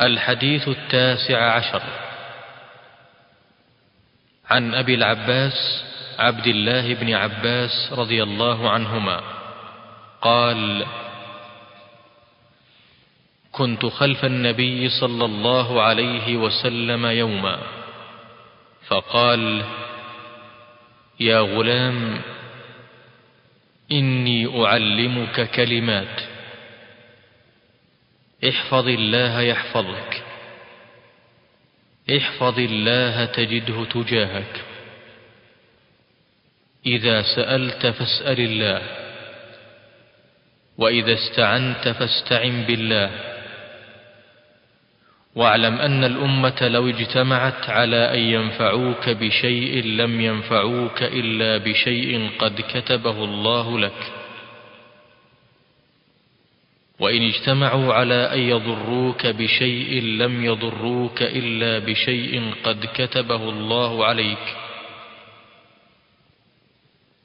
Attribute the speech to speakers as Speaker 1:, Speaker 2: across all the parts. Speaker 1: الحديث التاسع عشر عن ابي العباس عبد الله بن عباس رضي الله عنهما قال كنت خلف النبي صلى الله عليه وسلم يوما فقال يا غلام اني اعلمك كلمات احفظ الله يحفظك احفظ الله تجده تجاهك إذا سألت فاسأل الله وإذا استعنت فاستعن بالله واعلم أن الأمة لو اجتمعت على أن ينفعوك بشيء لم ينفعوك إلا بشيء قد كتبه الله لك وإن اجتمعوا على أن يضروك بشيء لم يضروك إلا بشيء قد كتبه الله عليك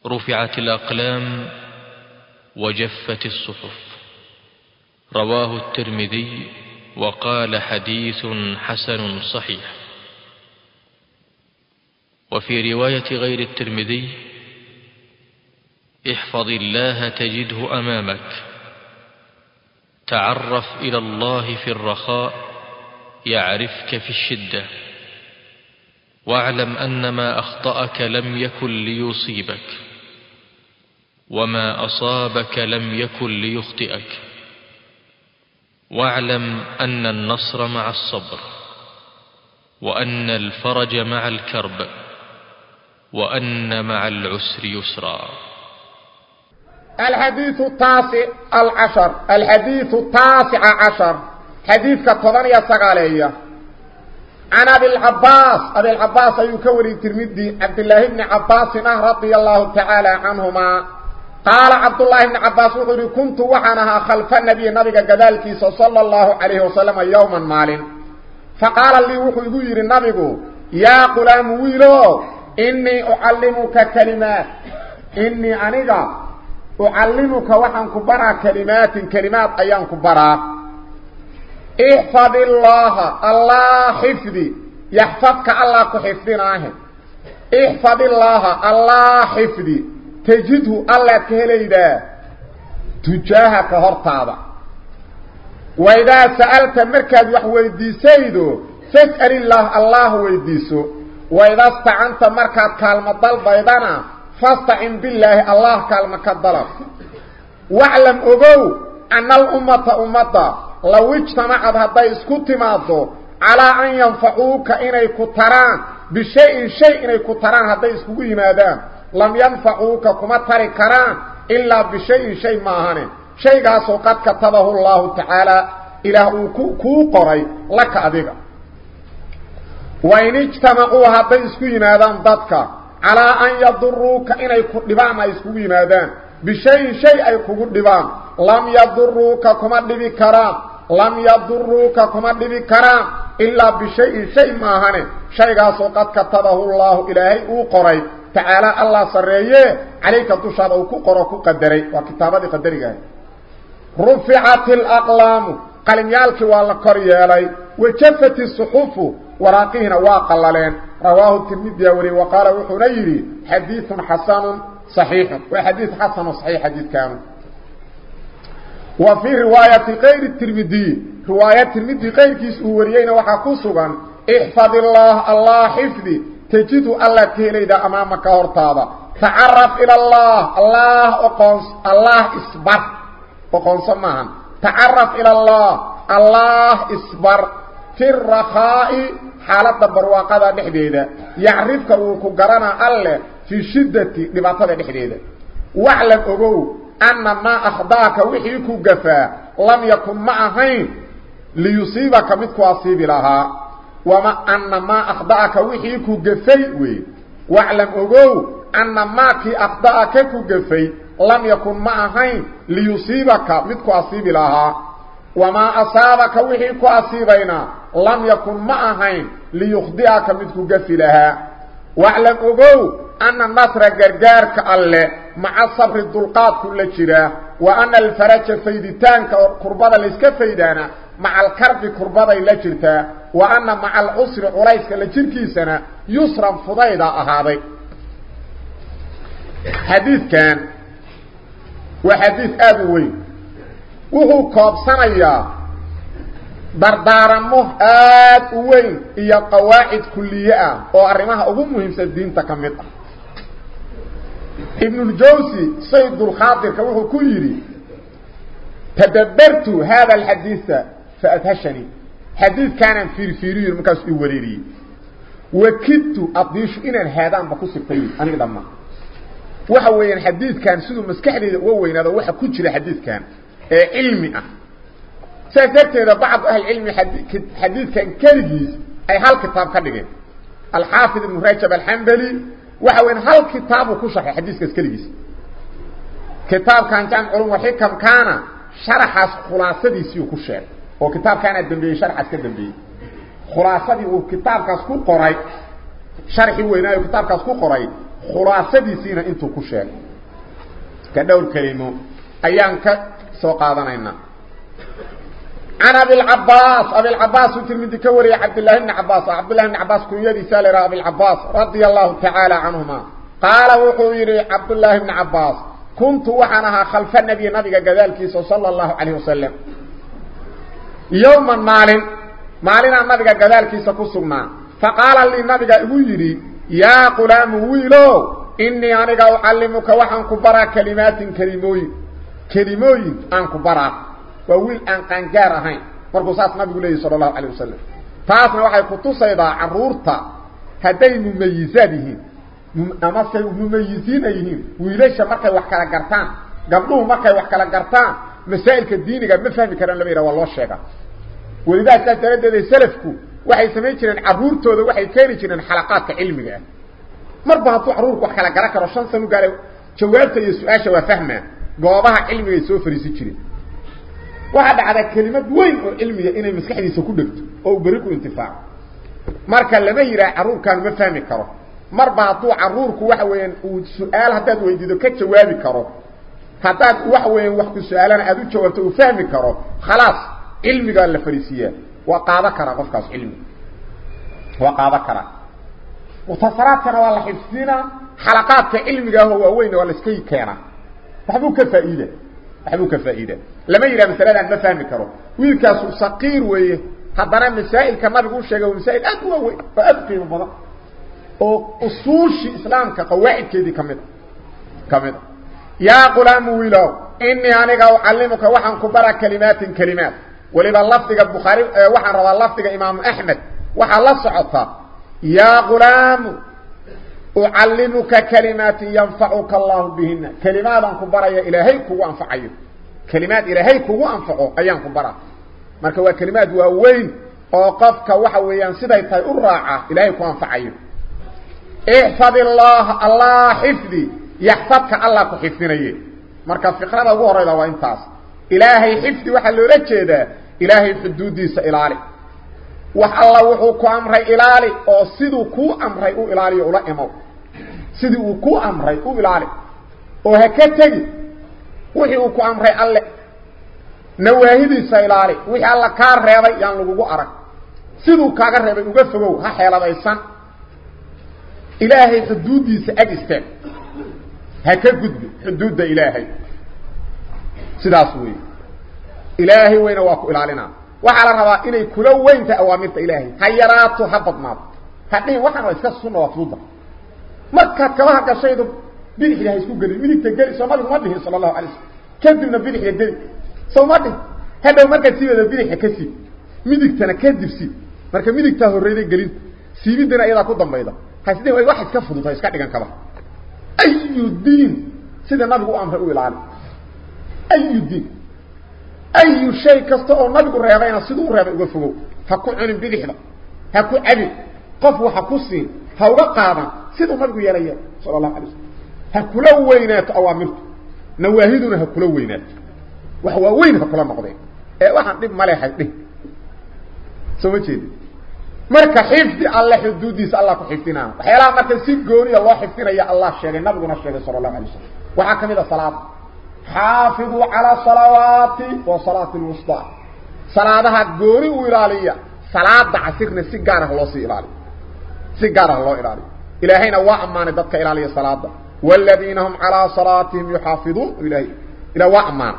Speaker 1: رفعت الأقلام وجفت الصحف رواه الترمذي وقال حديث حسن صحيح وفي رواية غير الترمذي احفظ الله تجده أمامك تعرف إلى الله في الرخاء يعرفك في الشدة واعلم أن ما أخطأك لم يكن ليصيبك وما أصابك لم يكن ليخطئك واعلم أن النصر مع الصبر وأن الفرج مع الكرب وأن مع العسر يسرا
Speaker 2: الحديث التاسع العشر الحديث التاسع عشر حديث كالتضان يا سغالية عن ابي العباس ابي العباس يكوري ترمدي عبد الله بن عباس رضي الله تعالى عنهما قال عبد الله بن عباس وقال كنت وحنها خلف النبي نبي جدالك صلى الله عليه وسلم يوما مال فقال لي وحو يغير النبي يا قلام ويلو اني اعلمك كلمات اني انيغا أعلمك وحن كبرى كلمات كلمات أيان كبرى احفظ الله الله حفظي يحفظك الله كحفظنا احفظ الله الله حفظي تجده الله كهليدا تجاهك هرطابا وإذا سألت مركز وحويدي سيدو فاسأل الله الله ويديسو وإذا استعنت مركز كالمطلبة أيضانا فاستعن بالله الله كلمة كالضلب واعلم أبو أن الأمة أمة لو اجتمعت هذا اسكت ماضو على أن ينفعوك إني كتران بشيء شيء إني كتران هذا اسكت ماذا لم ينفعوك كما كران إلا بشيء شيء ماهن شيء قاسو قد كتبه الله تعالى إلى كو قري لك أديك وإن اجتمعوا هذا اسكت ماذا ضدك calaa an yaduruuka inay ku dhibaan ay iskugu yimaadaan bishayin shay ay kugu dhibaan lam yaduruuka kuma dhibi karaan lam yaduruuka kuma dhibi karaan ilaa bishayin shay maahane shaygaasoo qad katabahu llaahu ilaahay uu qoray tacaala allah sarreeye calayka dushaada uu ku qoro ku qadaray waa kitaabadii qadarigaah ruficat alaqlaamu qalimyaalkii waa la kor yeelay wajafat isuxufu waraaqihina waa qallaleen رواه الترمذي وري وقال وحنا حديث حسن صحيح وحديث حسن صحيح حديث كان وفي رواية غير الترمذي رواية الترمذي غير كيس وريينا وحا احفظ الله الله حفظي تجد الله تيليدا امامك هرتادا تعرف الى الله الله اقنص الله اصبر اقنص معهم تعرف الى الله الله اصبر في الرخاء حالة برواقة بحديدة يعرفك وكو قرانا ألا في شدة لبعطة بحديدة واعلم أبو أن ما أخضاك وحيكو قفا لم يكن معهين ليصيبك مثل أصيب لها وما أن ما أخضاك وحيكو قفا واعلم أبو أن ما كي أخضاك كو قفا لم يكن معهين ليصيبك مثل أصيب لها وما أصابك وحيك أصيبين لم يكن معهين ليخضعك مدك قفلها واعلم أبو أن النصر قرقارك الله مع الصبر الدلقات كل جراه وأن الفرج فيدتانك قربة ليسك فيدانا مع الكرب قربة لجرتا وأن مع العسر عليسك لجركيسنا يسرا فضايدا أهاضي حديث كان وحديث أبوي وهو كوبسانيا بردارمه آت وين إيا قواعد كلية وارمها أبو مهم سدين تكمت ابن الجوسي سيد الخاطر كوهو كيري تدبرت هذا الحديث فأتهشني حديث كان في الفيري المكاس إوريري وكدت أطيش إن هذا بقص الطيب أنا إضمه وحوين حديث كان سيد المسكحلي وحوين هذا وحكوش لحديث كان علمي اه سيكرتين بعض اهل علمي حديث كان كرجي اي هالكتاب كدقين الحافظ المهرجب الحنبلي وحوين هالكتاب وكشح حديث كسكرجيس كتاب كان كان علم وحكم كان شرح خلاصة ديسيو كشير وكتاب كان الدنبي شرح كدن بي خلاصة دي وكتاب كسكو قرأي شرح وينا وكتاب كسكو قرأي خلاصة ديسينا انتو كشير كدور كريمو ايان كا soo انا عن أبي العباس أبي العباس الترمذي يا عبد الله بن عباس عبد الله بن عباس كنيدي سالر أبي العباس رضي الله تعالى عنهما قال وحويري عبد الله بن عباس كنت وحنها خلف النبي نبي قذلك صلى الله عليه وسلم يوما مال مالنا نبي قذلك سكسنا فقال لي نبي ويري يا قلام ويلو إني أنا أعلمك وحن برا كلمات كريموين كلمين أنك برا وويل أنك أنجار هين فرقصات نبي قليه صلى الله عليه وسلم فأسنا وحي قطوصة إذا عرورتا هدين مميزانهين أما سيء مميزينهين ويليش مركا وحكالا قرطان قبلوه مركا وحكالا قرطان مسائل كالديني قبل مفهم كران لميرا والله الشيقة ولذا تلدى ذي سلفكو وحي سميكنا عرورتا وحي كانيكنا حلقات علمية مربعة عرورك وحكالا قرطان شان سنو قالوا جوابتا يسؤاشا وفهمها goobaha cilmiga soo fariisi jiray waxa dhacda kelimad weyn oo cilmiga inay maskaxdiisa ku dhigto oo bari ku intifaac marka laba yiraa arurkan ma fahmi karo marba hadduu arurku waxa weyn uu su'aal haddaad weydiiyo ka jawaabi karo haddii wax weyn wax ku su'aalana aad u jawaabto uu fahmi karo khalas cilmiga la fariisiyaa wa qaada kara qofkaas cilmi wa qaada karaa mutasaraadkana waa la xifdinaa xalaqaadka cilmiga ah waa weyn waa la iska keenaa فحبو كفائدة فحبو كفائدة لما يرى مثلا عندنا فهمي كرو كاسو سقير وي حضرنا مسائل كما بيقول شيخ ومسائل أدوى وي فأبقي من فضل وقصوش إسلام كقواعد كيدي كمد كمد يا قلام ويلو إني هانيك أعلمك وحن كبرى كلمات كلمات ولبا اللفتك البخاري آه، وحن روى اللفتك إمام أحمد وحن لصعطة يا غلام أعلمك كلمات ينفعك الله بهن كلمات كبرى يا إلهي كو أنفعي كلمات إلهي كو أنفع أيام كبرى مالك هو كلمات وأوين أوقفك وحويا سيدي طي أراعة إلهي كو أنفعي احفظ الله الله حفظي يحفظك الله كو حفظني مالك الفقرة بغورة إلا وإنتاس إلهي حفظي وحلو رجي ده إلهي في الدود ديس إلالي وحالله وحوكو أمره إلالي أو سيدو كو أمره إلالي أولا إمو sidii uu ku amray u ilaali oo ha ka tegi wixii uu ku amray alle nawaahidiisa ilaali wixii alla kaa reebay yaan lagugu arag siduu kaaga reebay uga fogow ha xeeladaysan ilaahay xuduuddiisa ag istaag ha ka gudbi xuduudda ilaahay sidaas weeye ilaahay weyna waa ku ilaalinaa waxaa la rabaa inay kula weynta awaamirta ilaahay ha yaraato ha badnaato hadhihin waxaan iska sunna waa fududa marka kabaha gashaydu bidix ilaahay isku galin midigta gali soomadu ma dhihin sala allahu alay slam kadibna bidixda geli soo ma dhihin hadhow markaad siibada bidixa ka siib midigtana kadib siib marka midigtaa horreyda gelinta siibiddana iyadaa ku dambayda hasde wax iska fududha iska dhigan kabaha ayu diin sida nabigu u amray u ilaali ayu diin ayu shay kasta oo nabigu reebayna siduu u reebay uga fogow ha ku cunin bidixda ha ku cabin qof waxa ku siin ha uga qaadan سيده نبغي يليا صلى الله عليه وسلم هكلو وينات أوامرته نواهيدون هكلو وينات وهو وين هكلو مقضي إيه، واحد نب مالي حيث سمجي مركا حفظ الله حدود ديس الله حفظنا حيلا مركا سيقوني الله حفظنا يا الله شعر نبغي نشعر صلى الله عليه وسلم وحاكم إذا صلاة حافظوا على صلواتي وصلاة المصطع صلاة ها قوري وإرالية صلاة دع سيقنا سيقانه الله سيقانه الله إرالية إلهينا وأمان دتك إلى عليه الصلاة والذين هم على صلاتهم يحافظون إلهي إلى وأمان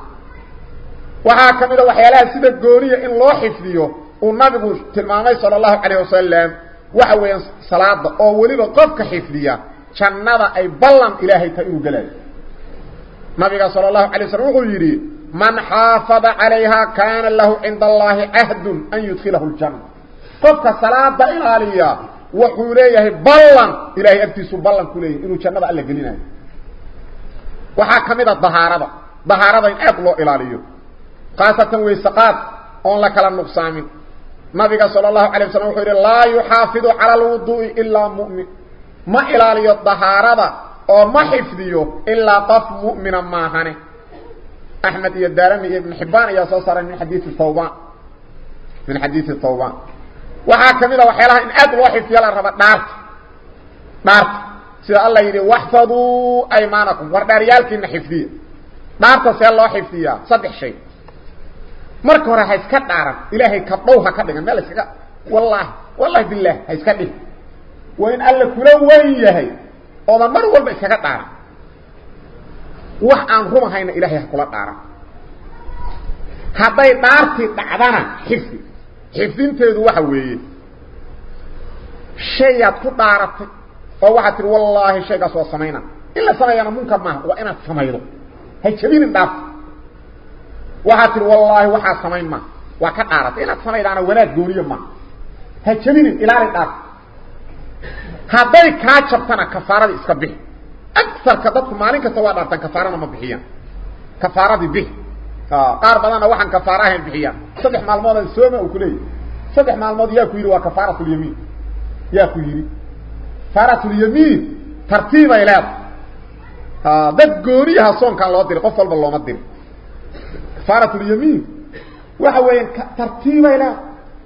Speaker 2: وحاكم إذا وحيالها سيدة قولية إن الله حفظيه ونبقوا تلماني صلى الله عليه وسلم وحوين صلاة أولي بقفك حفظية شنّد أي بلّم إلهي تأيو قلال نبقى صلى الله عليه وسلم وغيري من حافظ عليها كان له عند الله أهد أن يدخله الجنة قفك صلاة إلى عليها وحو ليه بلن إلهي أبتس بلن كليه إنو جنب على قلنا وحا كميدة ضهاربة ضهاربة إن أبلو إلى ليه قاسة ويسقات أون لك لنقصام نبي صلى الله عليه وسلم وحيري لا يحافظ على الوضوء إلا مؤمن ما إلى ليه الضهاربة أو ما حفظه إلا طف مؤمن ماهنه أحمد يدارمي ابن حبان يصوصر من حديث الثوبان من حديث الثوبان waxaa kamida waxyaalaha in aad loo xifdiyo la raba dhaarta dhaarta sida allah yidhi waxfaduu aymaanakum war dhaaryaalkiina xifdiya dhaarta see loo xifdiyaa saddex shay marka hore ha iska dhaaran ilaahay ka dhow ha ka dhigan meel iskaga wallaahi wallahi bilaah ha iska dhig waa in alla kula wan yahay oodan mar walba iskaga dhaaran wax aan rumahayna ilaahay ha kula dhaaran hadday dhaartii dhacdana xifdi حفنته وحا وي شيء قدارت فوحت والله شيء قصوا سمينا إلا سمينا منكر ما هو وإنا سمينا هاي كبير انداف وحت والله وحا سمين ما وكدارت إلا سمينا أنا ولاد دوري ما هاي كبير إلا رداف هذا كاتشبتنا كفارة إسكبه أكثر كدتكم مالين كسوا دارتا كفارة ما بحيا كفارة بحيا آه. قار بدانا وحن كفاراهن بحيا صدح معلومات السومة وكلية صدح معلومات يا كويري وكفارة اليمين يا كويري كفارة اليمين ترتيب إليه آه، ذات قوري هاسون كان لغدر قفة البلو مدر كفارة اليمين وحوين ترتيب إليه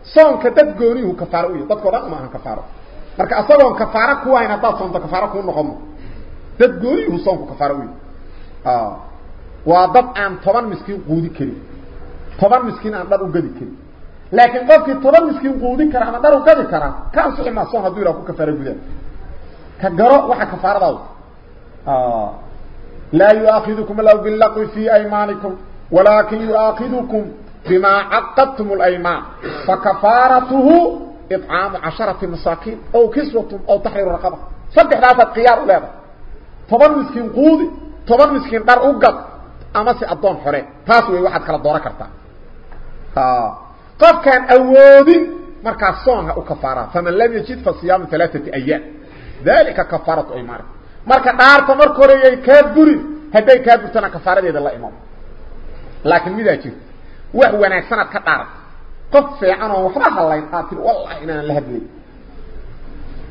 Speaker 2: صون كذات قوري هو كفارة تذكر رغم عن كفارة marka asagoon ka faara ku waynaa taa soo ka faara ku noqon dad gooyi uu soo ka faara weeyo ah waa dad aan toban miskiin quudi karin toban miskiin aan dhar u gadi karin laakiin qofkii toban miskiin quudin kara ama dhar u gadi kara kaan sixi maa soon hadduu ilaa ku kafaara gudaa ka garo waxa kafaaradaa laa yuaakidukum allahu bilaqwi fii aymaanikum walaakin yuaakidukum bimaa caqadtum اlaymaan fakafaaratuhu icaamu casharati masaakiin ow kiswatum ow taxriiru raqaba saddexdaasaad khiyaar u leedahay toban miskiin quudi toban miskiin dhar u gad ama si adoon xore taas way waxaad kala doora kartaa ha qofkan awoodi marka soonha u kafaara faman lam yajid fa siyam thalathati ayyam dhalika kafaratu aymar marka dhaarta marka hore ay ka buri haday ka burtana kafaradeeda la imam laakin mid ajir wax wanaagsan ka dhaar qof fiican oo waxba halayn qaatir wallahi inaan la hadlay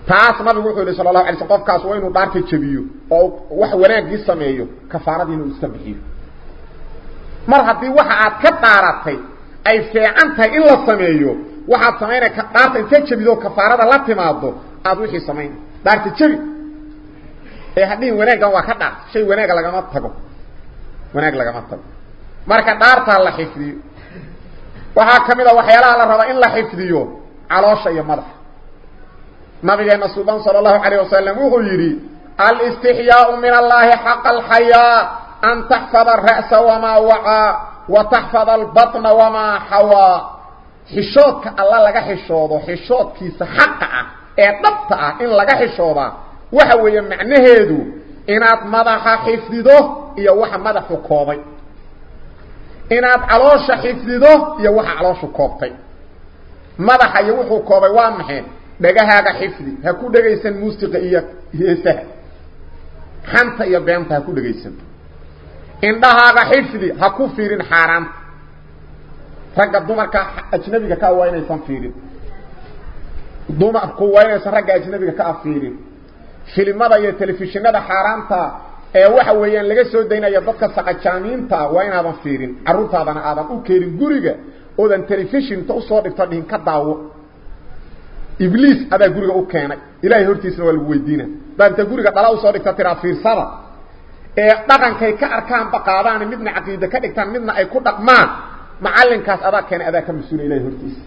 Speaker 2: taas ma wuxuu yiri sallallahu alayhi wasallam qofkaas waa inuu dhaarta jabiyo oo wax wanaag wanaagii sameeyo kafaaradiina iska bixiyo mar hadii waxa aad ka daaratay ay feecanta in la sameeyo waxa sameeyay ka dhaarta inta jabido kafaarada la timaado aad wixii sameeyay dhaarta jabi ee hadii wanaaga waa ka dhaar shay wanaaga laga ma tago wanaag laga ma tago marka dhaarta la xifdiyo waxa kamida waxyaalaha la rabo in la xifdiyo caloosha iyo madax nabiga suuban sallallahu alayhi wasallam wuxuu yiri al istihyaa'u min allahi haqqal hayaa أن تحفظ الرأس وما وعى وتحفظ البطن وما حوى حشوك الله لك حشوته حشوتك سحقة اعتبتة إن لك حشوته وحو يمعنى هيدو إنات مضح حفظه يوح مضح كوضي إنات علوش حفظه يوح علوش كوضي مضح يوح كوضي وامحين بقاها حفظي هكو دقيسن موسيقى إياك حانتا يبانتا هكو دقيسن
Speaker 3: indhahaaga
Speaker 2: xifdi ha ku fiirin xaaraamta ragga dumarka ajnabiga ka waa inaysan fiirin dumarku waa inaysan ragga ajnabiga ka fiirin filimada iyo telefishinada xaaraamta ee waxa weeyaan laga soo daynaya dadka saqajaamiinta waa inaadan fiirin caruurtaadana aadan u keenin guriga oodan telefishinta usoo dhigto dhihin ka daawo ibliis adaa guriga u keenay ilaahay hortiisna waa lagu weydiina baa inta guriga dhala usoo dhigta tiraa fiirsada ee dhaqankay ka arkaan baqaadaan midna aqoonta ka dhigtaan midna ay ku dhaqmaan macallinkaas adaa keen adaa ka masuul ilaahay hortiisa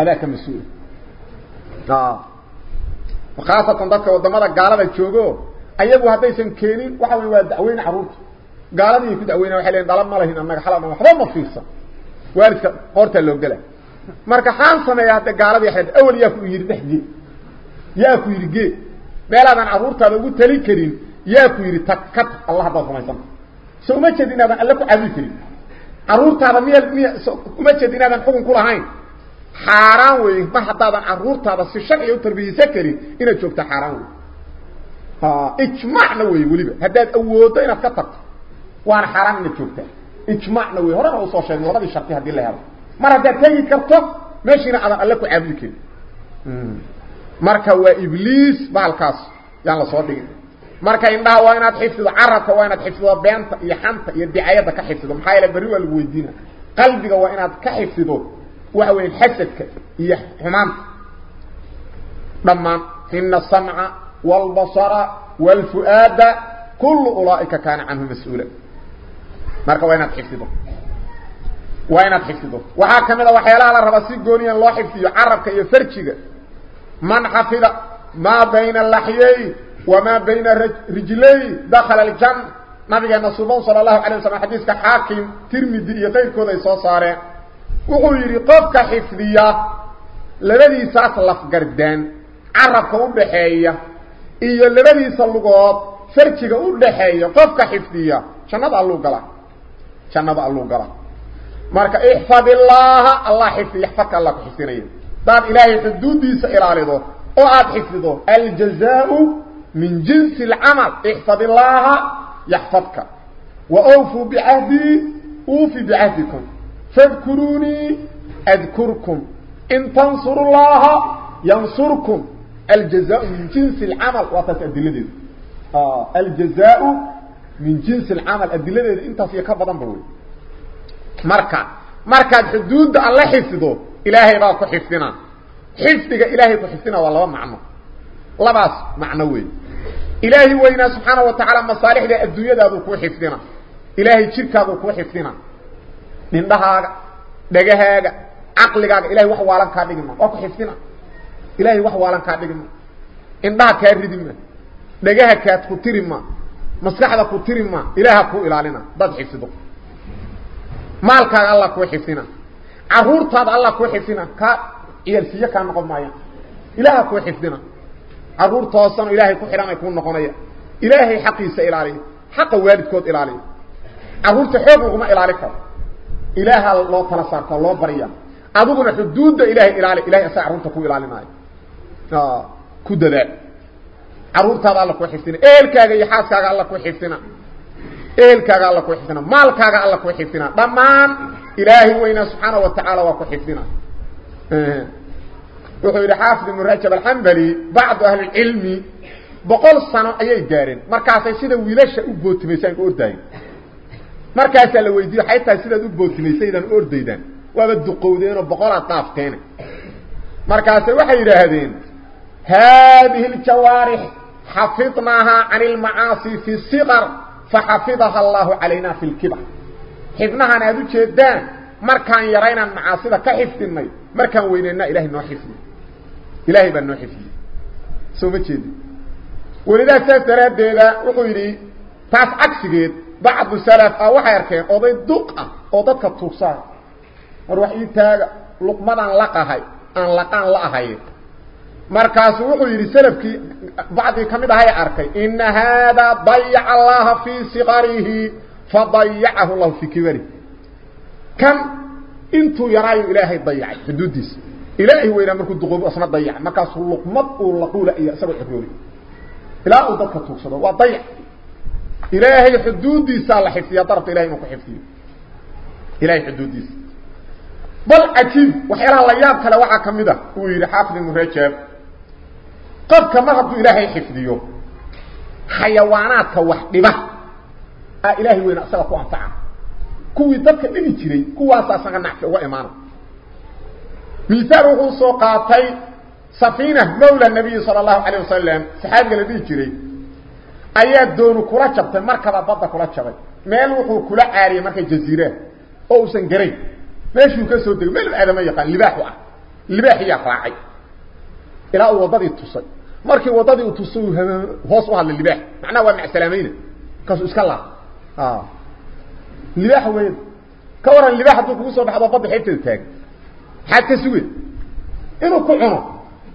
Speaker 2: adaa ka masuul taa waqaafatan dadka wadamada gaalada joogo ayagu hadaysan keenin waxa way waa dacweyn caruurta gaaladii ku dacweynaa waxay leen dalab ma lahin annaga xalal ma waxba ma fiirsan waalidka qorta loo galay marka xaan sameeyaa hadda gaaladii xad awliyaa ku yiri dhexdi yaa ku yiri ge meeladan caruurtaada ugu tali karin yaa ku yidhi takad allah baad rumaysan so uma jeed inaadan alle ku cadli karin caruurtaada miyaad miya uma jeed inaadan xugun ku lahayn xaaraan wey mar haddaadan caruurtaada si sharciga u tarbiyeysan karin inaad joogta xaaraan wey ijmaacna wey weliba haddaad awoodo inaad ka tagto waana xaaraan inaad joogta ijmaacna wey horena usoo sheegay labadii sharti haddii la helo mar haddaad tegi karto meeshiina aadan alle ku cadli karin marka waa ibliis bahalkaas yaan la soo dhigin marka indhaha waa inaad xifdido carabka waa inaad xifdido beenta iyo xanta iyo dicayada ka xifdido maxay la bari wal lagu qalbiga waa inaad ka xifdido waxa weyn xasadka iyo xumaanta dhammaan wal basara wal fuada kullu ulaiika kana anhu mas marka waa inaad xifdido waa inaad xifdido waxa kamida a waxyaalaha la rabaa si gooniyan loo xifdiyo carabka iyo farjiga man xafida ما بين اللحيين وما بين رجلي دخل الجن ما جاء نصوبان صلى الله عليه وسلم حديث حاكم ترمي الدنيا غير كل إصاصارة وقوير قفك حفظية لبدي ساس لفقردان عرفك أبحية إيا لبدي سلقات فرشك أبحية قفك حفظية شنب ألو قلع شنب ألو قلع مارك احفظ الله الله حفظي يحفظك الله حفظي نيب داد إلهي تدود ديس إلالي دو أعاد حفظي دو الجزاء من جنس العمل احفظ الله يحفظك وأوفوا بعهدي أوفي بعهدكم فاذكروني أذكركم إن تنصروا الله ينصركم الجزاء من جنس العمل وتتأدلدين آه الجزاء من جنس العمل أدلدين انت في كبضان بروي مركع مركع حدود الله حفظه إلهي باكو حفظنا حفظك إلهي تحفظنا والله معنى لباس معنوي ilaahi weynaa subxaana wa tacaala masaalixda adduunyadaaduu kuu xifdina ilaahay jirkaaduu kuu xifdina dhindhahaaga dhagahaaga caqligaaga ilahay wax waalan kaa dhigima waa ku xifdina ilaahay wax waalan kaa dhigima indhaha kaa ridima dhagaha kaad ku tirima maskaxda ku tirima ilaaha kuu ilaalina dad xifdido maalkaaga alla kuu xifdina caruurtaada alla kuu xifdina kaa ciyaalsiiyo kaa noqon maayaan ilaaha kuu xifdina caruur toosan ilaahay ku xidhan ay ku noqonaya ilaahay xaqiisa ilaaliya xaqa waalidkood ilaaliya caruurta xoog laguma ilaali karo ilaaha loo tala saarta loo bariya adiguna xuduudda ilaahay ilaali ilahay asaga caruurta ku ilaalinaayo ku dadaal caruurtaada alla ku xifdina eelkaaga iyo xaaskaaga alla ku xifdina eelkaaga alla ku xifdina maalkaaga alla ku xifdina dhammaan ilaahay weynaa subxaana wa tacaala waa ku xifdina وهو الحافظ من رجب الحنبلي بعض أهل العلم بقول الصنع أي دارين مركاسة سيدة ويلاشة أبوت ميسان أردين مركاسة لو يدير حيثة سيدة أبوت ميسان أردين وابد قودين وبقول أطنافتين مركاسة وحيدة هذين هذه الجوارح حفظناها عن المعاصي في الصغر فحفظها الله علينا في الكبر حفظناها نادو جدا مركان يرين المعاصي كحفظ الميت وينينا إلهي نوحفظ إلهي بن نوحي فيه سوف تشيدي ولذا تسترد ديلا وقيري تاس عكسي بعض السلف أو حيركي قضي الدقة قضتك التوصى وروحي تاق لقمان عن لقاهي عن لقان لقاهي مركز وقيري سلف كي بعض كمي دهاي عركي إن هذا ضيع الله في صغاره فضيعه الله في كبره كم انتو يرايو إلهي ضيعي في الدودسي إلهي ويرى مركو دقوب أسنا ضيع مكاس اللقمد واللقول إيا سبع حفيولي إلهي ودكا توقصده وضيع إلهي حدود دي سال حفتي يطرف إلهي مكو حفتي إلهي حدود دي سال بل أكيد وحيرا اللياب كلا وعا كمدة ويرى حافظ المهجب قد كمغض إلهي حفتي حيوانات وحبب آه إلهي ويرى سبع حفتي كوي دكا إلي جري كواسا سنغنع في وإمانه ميثاره سوقاتي سفينة مولى النبي صلى الله عليه وسلم سحابي الذي يجري أياد دون كرشب تمركب بطا مالو ماله كل عارية مركة جزيرة أو سنجري ماشي كسر دي ماله هذا ما يقال لباحوا لباح يا فراعي إلى وضدي التصي مركي وضدي التصي هوصوا على اللباح معناه ومع سلامين كاس اسكلا اه لباح وين كورا اللباح تو كوسو بحد بطا حته تاك حتى سوى إنه كعنه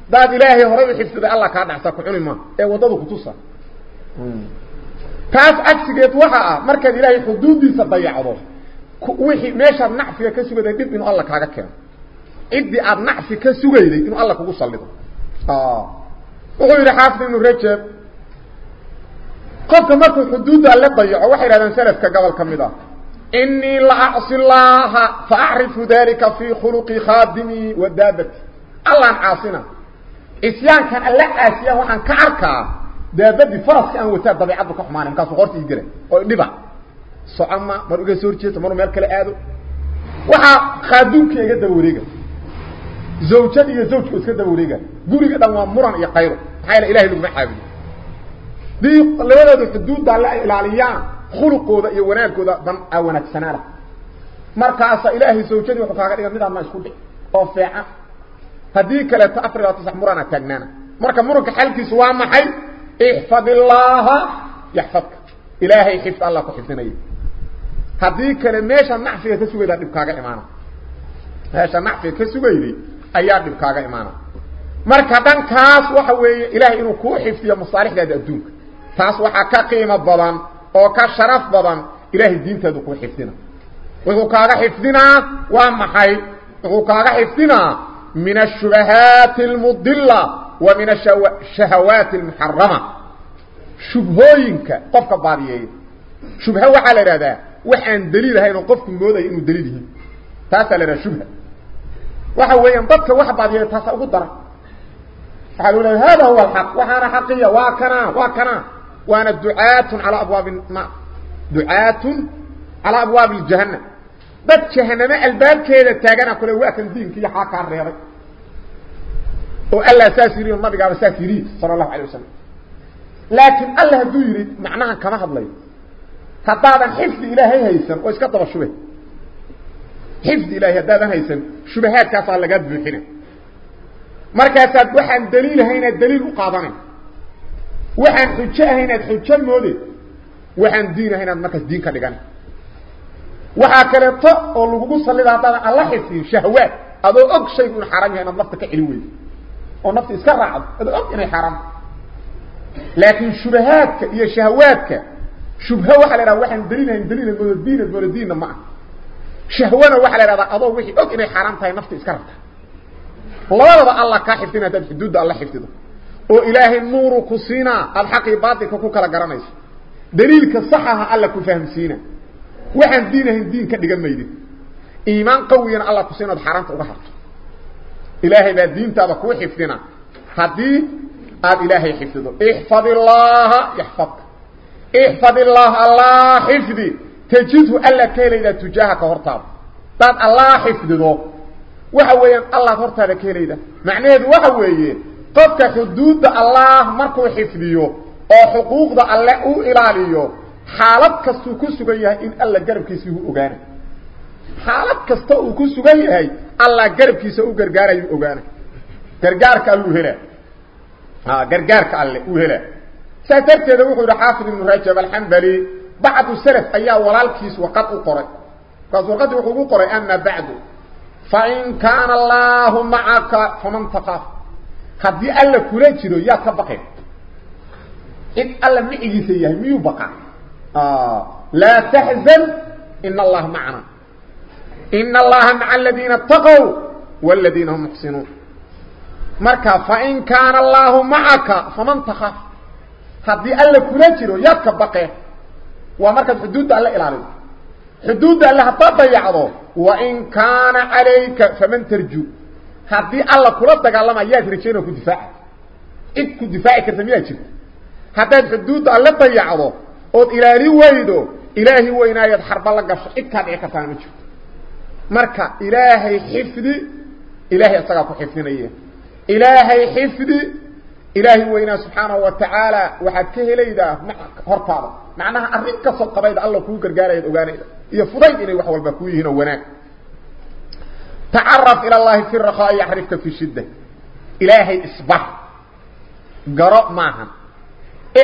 Speaker 2: داد إلهي هرب حسد الله كان عسى كعني ما إيه وضده كتوسا تاس أكسجيت وحاء مركز إلهي حدود دي سضيع عضو وحي ماشا نعفي كسوي دي ديب إنه الله كان كان إدي أب نعفي كسوي دي إنه الله كو صلده آه وغير حافظ إنه رجب قفك مركز حدود دي اللي ضيعه وحي رادان سلف كقبل كميدا إني لا أعصي الله فأعرف ذلك في خلق خادمي ودابتي الله عاصنا إسيان كان الله عاصيه وحن كعركا دابتي فرس كان وتاب ضبيعات بكحمانا مكاسو قرتي يجري ونبع سعما مرؤوك سورتي تمرو ميالك لآدو وحا خادمك يجد دوريك زوجتي يزوجك يجد دوريك وريقا قولي قدام ومران يا قيرو حيال إلهي لكم حابي دي لبدا الحدود على إلاليان khuluqooda iyo wanaagooda dan a wanaagsanaana markaasa ilaahay sawjadii wuxuu kaaga dhiga midaan ma isku dhic oo feeca haddii kaleeto afar labaatan sax murana taagnaana marka muranka xalkiisu waa maxay ixfad illaaha yaxfadka ilaahay xifd alla ku xifdinaya haddii kale meesha nacfiga ka sugayda dhib kaaga imaana meesha nacfiga ka sugayday ayaa dhib kaaga imaana marka dhankaas waxa weeye ilaahay inuu kuu xifdiyo masaalixdaada adduunka taas waxaa ka qiimo badan oo ka sharaf badan ilaahay diintaadu ku xifdina wuxuu kaaga xifdinaa waa maxay wuxuu kaaga xifdinaa min ashubahaati almudilla wa min ashahawaati almuxarama shubhooyinka qofka baadiyeeya shubha waxaa la idhahdaa wax aan daliil ahayn oo qofku moodayo inuu daliil yihiin taasaa la idhaha shubha waxa weeyaan dadka wax baadiyeeya taasa ugu dara waxaa loo leeyahay hada huwa alxaq waxaana xaqiya waa kana waa kana وانا دعاة على ابواب النار دعاة على ابواب الجهنم بد جهنم البابكيده تاغنا كله وا كان دينكي حقا ريبي وقال الله ساسيري ما بيغا ساسيري صلى الله عليه وسلم لكن الله دو يريد معناها كما هدلي هذا حفظ الهي هيسن او كتب الشبه حفظ الهي هذا هيسن شبهات كاسا لغا بخينه markaasaad waxaan daliil ahayn daliil u qaadanay وحن حجهنا حجهنا مودي وحن ديننا مركز دينك دغان وحاكلته او لوغو صلي دا الله حسين شهوات ادو اوك شيء من حرام هنا يعني نفسك الوي او نفسي سرعد ادو اوك انه يعني حرام لكن شبهاتك يا شهواتك شبهه وحل راه وحن ديننا دليل الدين الدين ما شهوانا وحل راه ادو وحي اوك انه يعني حرام تاي نفسي سرعد لا لا الله كاحفتنا تدحدود الله حفتنا oo ilaahay nuuru ku siina alxaqi baadilka ku kala garanayso daliilka saxaha alla ku fahamsiina waxaan diinahayn diin ka dhigan maydin iimaan qawiyana alla ku siinaad xaraanta uga harto ilaahay baa diintaada kuu xifdina haddii aad ilaahay xifdido ixfadi allaha yaxfadka ixfadi allaha allah xifdi tajidhu alla ka helaydaa tujaahaka hortaada haddaad allah xifdido waxa weeyaan allaad hortaada ka helaydaa macnaheedu waxa weeye قفك حدود الله مركو حفظيو او حقوق دا الله او الاليو حالات كستو كسوغا يهي ان الله قرب كيسيه اوغانا حالات كستو كسوغا يهي الله قرب كيسيه اوغرقار ايو اوغانا قرقارك الله هلا ها قرقارك الله او هلا ساترت يدوخو رحافظ من رجب الحنبلي بعد سرف ايه ولالكيس وقد اقرأ فقد اقرأ اما بعد فإن كان الله معك فمن تقاف haddii alla kula jiro yaad ka baqayn cid alla micigiisa yahay miyuu baqaa laa taxzan in allaha macana in allaha maca aladiina اtaqow wاladiina hum muxsinuun marka fain kaana allaahu macaka faman takaf haddii alla kula jiro yaad ka baqe waa markaad xuduudda alla ilaalido xuduudda alle haddaad dayacdo wain kaana calayka faman tarju hadii alla kula dagaalamayaad rajaynoo ku difaaca cid ku difaaci karta miyaa jirta haddaad xuduud alla dayacdo oo ilaali weeydo ilaahi weynaayaad xarb la gasho id ka dhici kartaana ma marka ilaahay xifdi ilaahay asaga ku xifdinaya ilaahay xifdi ilaahi weynaa subxaanahu wa ta'ala waxa ka helaydaa hortaada macnaha arrin soo qabayda alla kuu gargaarayaad ogaanayda iyo fudayd inay wax walba ku yihiin oo wanaag تعرف إلى الله في الرخاء يعرفك في الشدة إلهي إصبح جراء معهم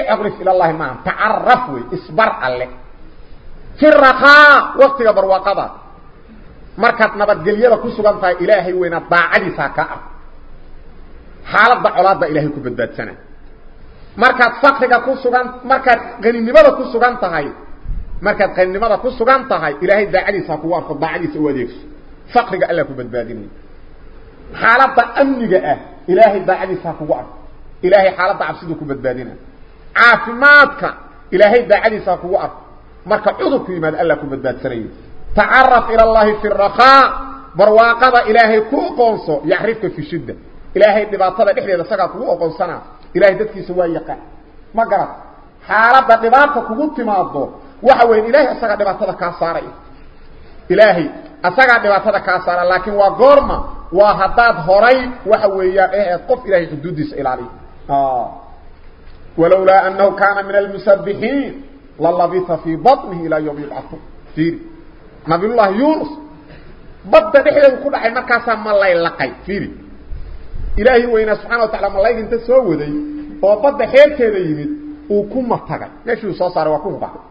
Speaker 2: اعرف إيه إلى الله معهم تعرفوا إصبر عليك في الرخاء وقت يبر وقضى مركات نبات يبا كسو قمتا إلهي وين باعدي ساكاء حالة علاد با إلهي كبدات سنة مركات كسو قمت مركات كسو قمتا هاي مركات كسو قمتا هاي إلهي باعدي ساكوان فباعدي سوى ديكسو فقرك قال كبد بادني حالته امنك اه الهي بعد ساقوعك الهي حالته عبسد كبد بادنا عافماتك الهي بعد ساقوعك مركه عذبك ما قال كبد باد سريت تعرف الى الله في الرخاء برواقه الهي كو قونص يحرفك في الشده الهي دباطه دخليه سقا كو قونسنا الهي ددكي سوا يقا ما غرب حالته دباطه كو تيمادو waa weyn ilaahay asaga dhibaatada ka saaray إلهي asaga dhibaatada ka saara laakiin waa goorma waa hadaad horay waxa weeyaa ee qof ilaahay xuduudiisa ilaaliyo ah walawla annahu kana min almusabbihin la labita fi batnihi ila yawm yub'ath fiir nabiyullah yunus badda dhexdeeda ku dhacay markaasa ma lay laqay fiir ilaahi weyna subhanahu wa ta'ala malaa'ik inta soo waday oo badda xeerteeda yimid uu ku matagay meeshuu soo saaray waa ku baxay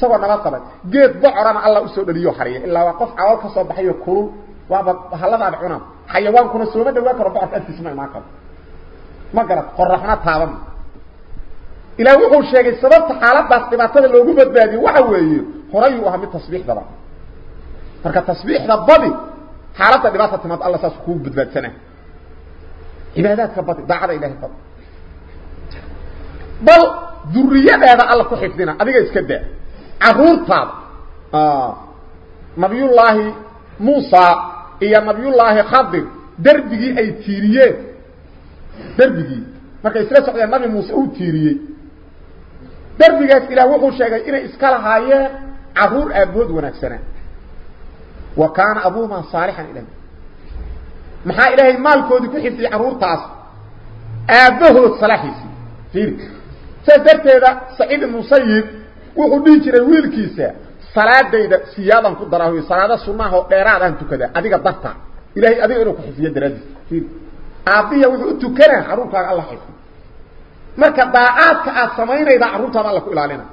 Speaker 2: sabo naga qaban geed bocorana alla u soo dhaliyo xariyo ilaa waa qof awal ka soo baxayo kulul waaba halada cunan xayawaan kuna soo dhawa karo ka adkiisa ma qab karo ma garad qoraxna taaban ilaa wuxuu sheegay sababta xaalad baas dibaatada loogu badbaadiyo waxa weeye horay uu ahaa mid daba marka tasbiix rabbi xaalada dibaatada timaad alla saas ku badbaadsana cibaadaadka badi daacada ilaahay badi bal durriyadeeda alla ku xifdina adiga iska daa caruurtaada nabiyullaahi muusa iyo nabiyullaahi khadir darbigii ay tiiriyeen darbigii markay isla socdeen nabi muuse uu tiiriyey darbigaas ilaah wuxuu sheegay inay iska lahaayeen caruur aabood wanaagsanaa wa kaana abuumaa saalixan ila maxaa ilaahay maalkoodii ku xifdiyey caruurtaas aabbahood salaaxiisii fiir saas darteeda saciid ibnu sayid wuxuu dhii jiray wiilkiisa salaadayda siyaadan ku daraa salaada sunnaha oo dheeraad aan tukada adiga darta ilaahay adiga inuu ku xufiyo daraadiis aabiya wuxuu tukanaa caruurtaaga Allah xifdi marka daacaadka aad samaynayda caruurtaada Allah ku ilaalina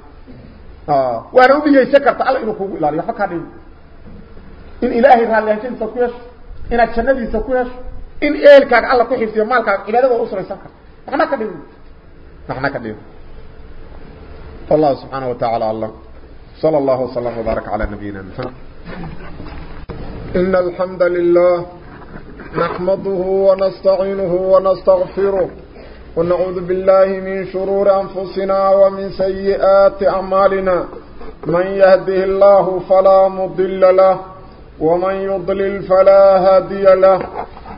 Speaker 2: ah waana u dhigaysa karta Allah inuu kugu ilaaliyo waxba ka dhimin in ilaahay raaliyaantiisa ku yeesho inaad jannadiisa ku yeesho in eelkaaga Allah ku xifdiyo maalkaaga cibaadada u sareysan karta waxna ka dhimin waxna ka dhimin الله سبحانه وتعالى الله صلى الله وسلم وبارك على نبينا إن الحمد لله نحمده ونستعينه ونستغفره ونعوذ بالله من شرور أنفسنا ومن سيئات أعمالنا من يهده الله فلا مضل له ومن يضلل فلا هادي له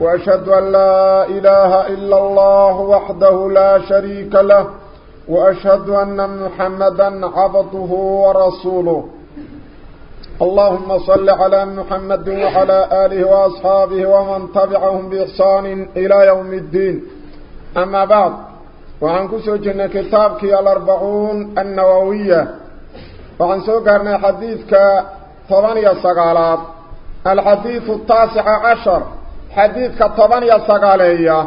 Speaker 2: وأشهد أن لا إله إلا الله وحده لا شريك له وأشهد أن محمدا عبده ورسوله اللهم صل على محمد وعلى آله وأصحابه ومن تبعهم بإحسان إلى يوم الدين أما بعد وعن كسر جنة كتابك الأربعون النووية وعن سوكرنا حديثك ثمانية سقالات الحديث التاسع عشر حديثك ثمانية سقالية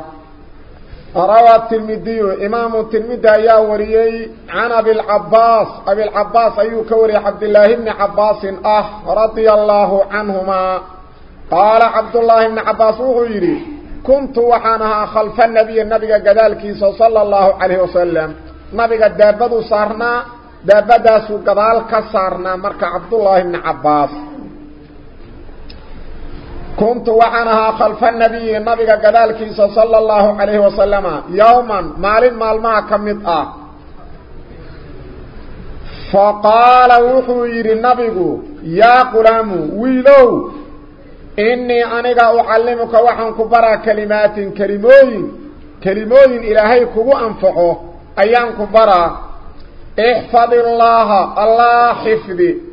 Speaker 2: روى الترمذي امام الترمذي يا وريي عن ابي العباس ابي العباس ايو كوري عبد الله بن عباس اه رضي الله عنهما قال عبد الله بن عباس وغيري كنت وحانها خلف النبي النبي قدالك صلى الله عليه وسلم نبي دابدو صارنا دابده سو قدالك صارنا مركة عبد الله بن عباس كنت وعنها خلف النبي النبي قدال كيسا صلى الله عليه وسلم يوما مال مال ما كمتا آه. فقال وحوير النبي يا قلام ويلو إني أنيقى أعلمك وحن كبرا كلمات كلموين كلموين الى كبو أنفعه أيان كبرا احفظ الله الله حفظي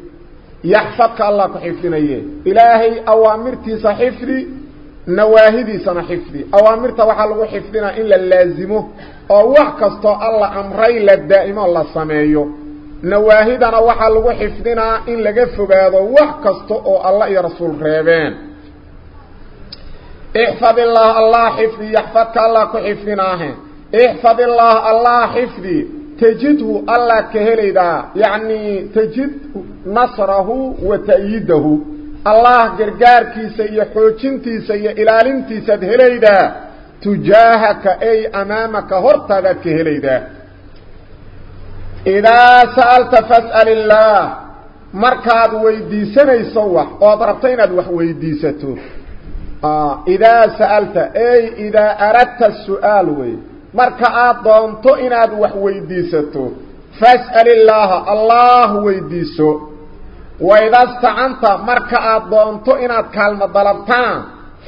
Speaker 2: يحفظك الله كحفظنيه إلهي أوامرتي صحفري نواهدي صنحفري أوامرت وحلو حفظنا إلا اللازمه أو وحكستو الله أمري للدائم الله سمعيه نواهدنا وحلو حفظنا إن لغفو بهذا وحكستو الله يا رسول ريبان احفظ الله الله حفظي يحفظك الله كحفظناه احفظ الله الله حفظي تجده الله كهليدا يعني تجد نصره وتأييده الله قرقاركي سيحوشنتي سيئلالنتي سدهليدا تجاهك أي أمامك هرتذا كهليدا إذا سألت فاسأل الله ويدي سنة يصوح وضربتين الوح ويديسته آه، إذا سألت أي إذا أردت السؤال ويديسته marka aad doonto inaad wax weydiisato fas'al illaaha allah weydiiso waidastacanta marka aad doonto inaad kaalmo dalabtaan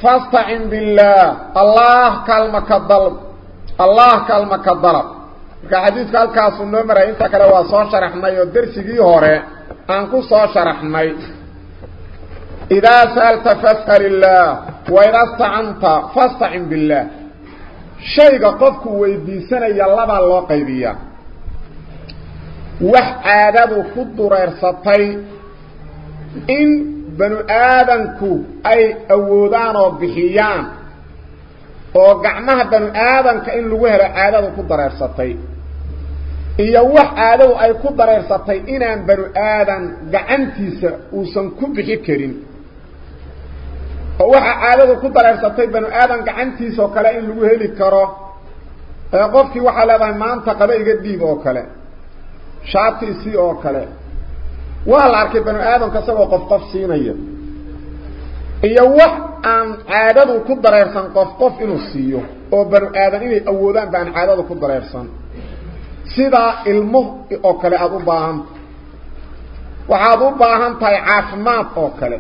Speaker 2: fastacin billaah allah kaalma ka dalb allah kaalma ka dalab marka xadiidku halkaasuu noo maraya inta kale waa soo sharaxnay oo dersigii hore aan ku soo sharaxnay idaa sa'alta fas'al illaah waidastacanta fastacin billaah shayga qofku weydiisanaya labaa loo qaybiyaa wax caadadu ku dureersatay in banu aadanku ay awoodaan oo bixiyaan oo gacmaha banu aadanka in lagu helo caadadu ku dareersatay iyo wax caadadu ay ku dareersatay inaan banu aadan gacantiisa uusan ku bixi karin oo waxa caadada ku dareersatay banu aadan gacantiisa oo kale in lagu heli karo ee qofkii waxa leedahay maanta qaba iga dhiib oo kale shaatiisi oo kale waa la arkay banu aadan ka sabab qof qof siinaya iyo wax aan caadadu ku dareersan qof qof inuu siiyo oo banu aadan inay awoodaan baan caadadu ku dareersan sida ilmo oo kale aad u baahan waxaad u baahan tahay caafimaad oo kale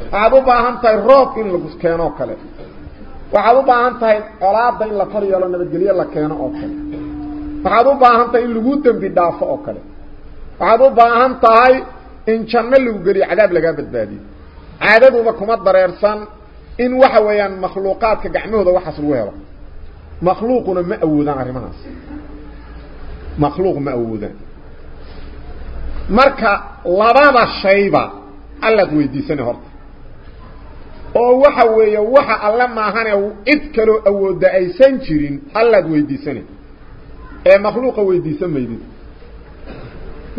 Speaker 2: waxaad u baahan tahay roob in lagu keeno kale waxaad u baahan tahay colaada in la kor yeelo nabadgelyo la keeno oo kale waxaad u baahan tahay in lagu dembi dhaafo oo kale waxaad u baahan tahay in janno lagu geliyo cadaab lagaa badbaadiyo caadaduba kuma dareersan in waxa weeyaan makhluuqaadka gacmahooda waxaas lagu helo makhluuquna ma awoodaan arrimahaas makhluuq ma awoodaan marka labada shayba allaad weydiisanay horta oo waxa weeye waxa alla maahane id kale awooda ay san jirin hallaad weydiisanay ee makhluuqa weydiisan maydid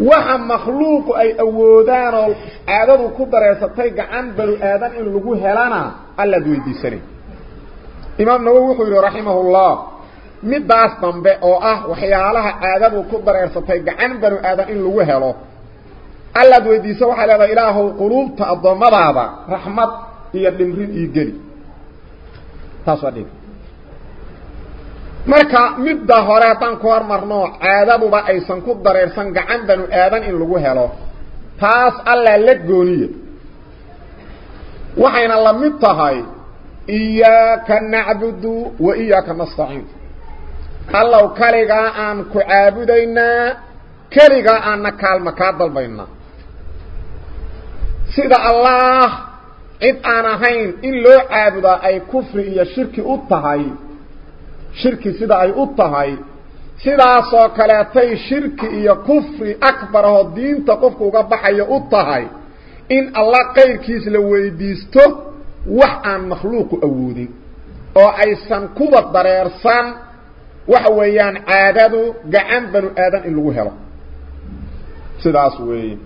Speaker 2: waxa makhluuq ay awoodaan oo aadadu ku dareesatay gacan bal aadan in lagu helana allaad weydiisanay imam nawawi wuxuu yiri yidhi mid baas tambe oo ah waxyaalaha aadadu ku dareesatay gacan bal aadan in lagu helo allaad weydiiso waxa la ilaahu quluubta addoommadaada rahmat iyo dhimrin io geli taas dhib marka midda hore haddaan ku hormarno caadaduba aysan ku dareersan gacan banu aadan in lagu helo taas allaa la gooniye waxayna la mid tahay iyaaka nacbudu wa iyaaka nastaciin allow keligaa aan ku caabudaynaa keligaa aanna kaalma kaa dalbaynaa sida allah إذ آن أهين إن لو عابدا أي كفر إيا شركي أطهاي شركي سيدا أي أطهاي سيدا سوكالاتي شركي إيا كفر أكبره الدين تقفك وقبح إيا أطهاي إن الله قير كيس لوي ديستو وحان مخلوق أودي أو أي سنكوبت درير سن وحويان عابدو قعن بنو آدن إلوهر سيدا سوي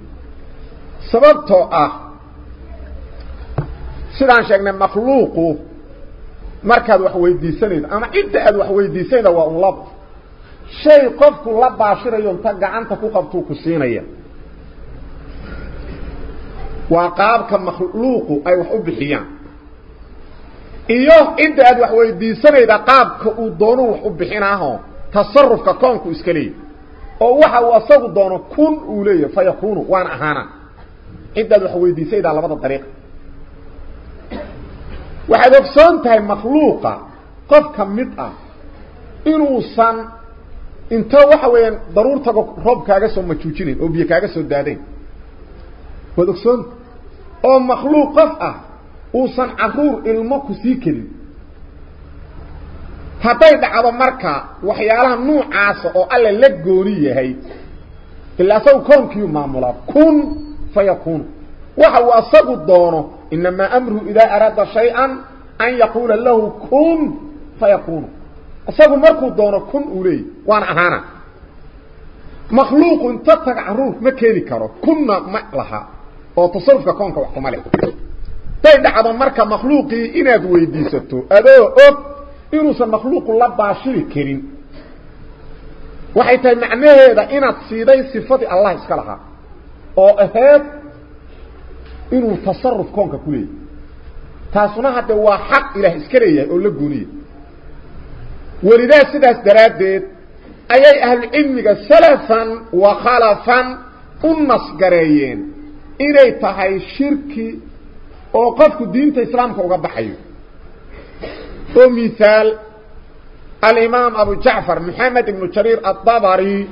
Speaker 2: سببتو أه sidaan sheegnay makhluuqu markaad wax weydiisanaydo ama cidda aad wax weydiisanayda waa un lab shay qofku la baashirayo inta gacanta ku qabtuu ku siinaya waa qaabka makhluuqu ay wax u bixiyaan iyo cidda aad wax weydiisanayda qaabka uu doono wax u bixinaaho tasarufka koonku iska leeyahy oo waxa uu asagu doono kun uu leeyahy fayakuunu waana ahaana cidda aad wax weydiisanaydaa labada dariiqa waxaad ogsoon tahay makhluuqa qof ka mid ah inuusan inta waxa weeyaan daruurtaga roob kaaga soo majuujinayn oo biyo kaaga soo daadayn waad ogsoon oo makhluuq qof ah uusan caruur ilmo ku sii karin hadday dhacdo marka waxyaalaha nuucaasa oo alle la gooni yahay ilaa asagu koonkiiu maamulaa kun fa yakuun waxa uu asagu doono إنما أمره إذا أراد شيئا أن يقول له كن فيكون أصابه مركو دونه كن أولي وأنا أهانا مخلوق تتك عروف ما كيلي كارو كن مألها أو تصرفك كونك وحكم عليك تين دعا مركا مخلوقي إنا إناد ويديستو أدو أب إنوس المخلوق مخلوق لباشر كريم waxay tahay macnaheeda إنا تصيدي صفتي الله إسكالها lahaa oo inuu tasarruf koonka ku leeyahay taasuna hadda waa xaq ilaah iska leeyahay oo la gooniye welidaa sidaas daraadeed ayay ahlul ilmiga salafan wa khalafan u gareeyeen inay tahay shirki oo qofku diinta islaamka uga baxayo oo miaal alimaam abu jacfar moxamed ibnu jariir adabari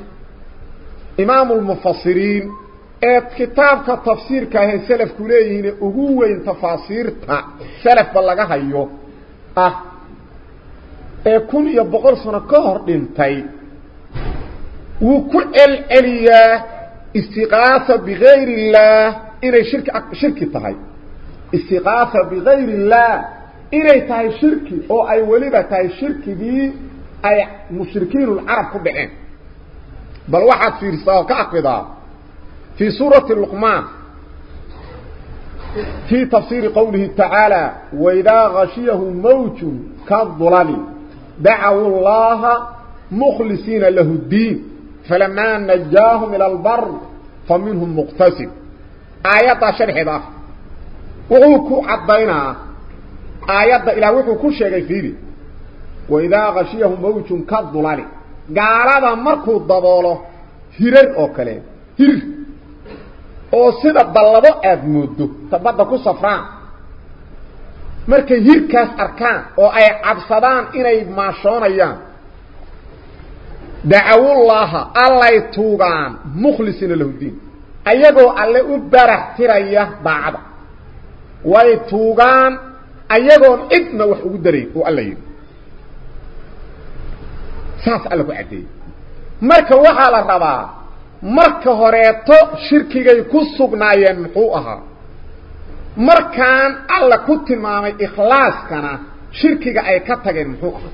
Speaker 2: imaamu lmufasiriin ee kitaabka tafsiirka ahee salafku leeyeen ugu weyn tafaasiirta salafba laga hayo ah ee kun iyo boqol sano ka hor dhintay uu ku eliya istiqaaha bikayr illaah inay shirki shirki tahay istiqaaha bikayr illaah inay tahay shirki oo ay waliba tahay shirki bi ay mushrikiinulcarab ku dhaceen bal waxa fiirisaa ka afidaa في سورة اللقمان في تفسير قوله تعالى وإذا غشيه موت كالظلل دعوا الله مخلصين له الدين فلما نجاهم إلى البر فمنهم مقتسم آيات شرح ده وعوكو عضينا آيات إلى وحو كل شيء فيه وإذا غشيه موت كالظلل قال هذا مركو الضباله هرر أو كلام هرر oo sida ballabo aad moodo tabada ku safraan markay hirkaas arkaan oo ay cabsadaan inay maashoonayaan da'awu allah allay tuugan mukhlisina lahu diin ayagoo alle u barah tiraya daacada way tuugan ayagoon idna wax ugu darayn oo alla yidhi saas alle ku caddeeyey marka waxa la rabaa marka horeeto shirkigay ku sugnaayeen muxuu ahaa markaan alla ku tilmaamay ikhlaaskana shirkiga ay ka tageen muxuu ahaa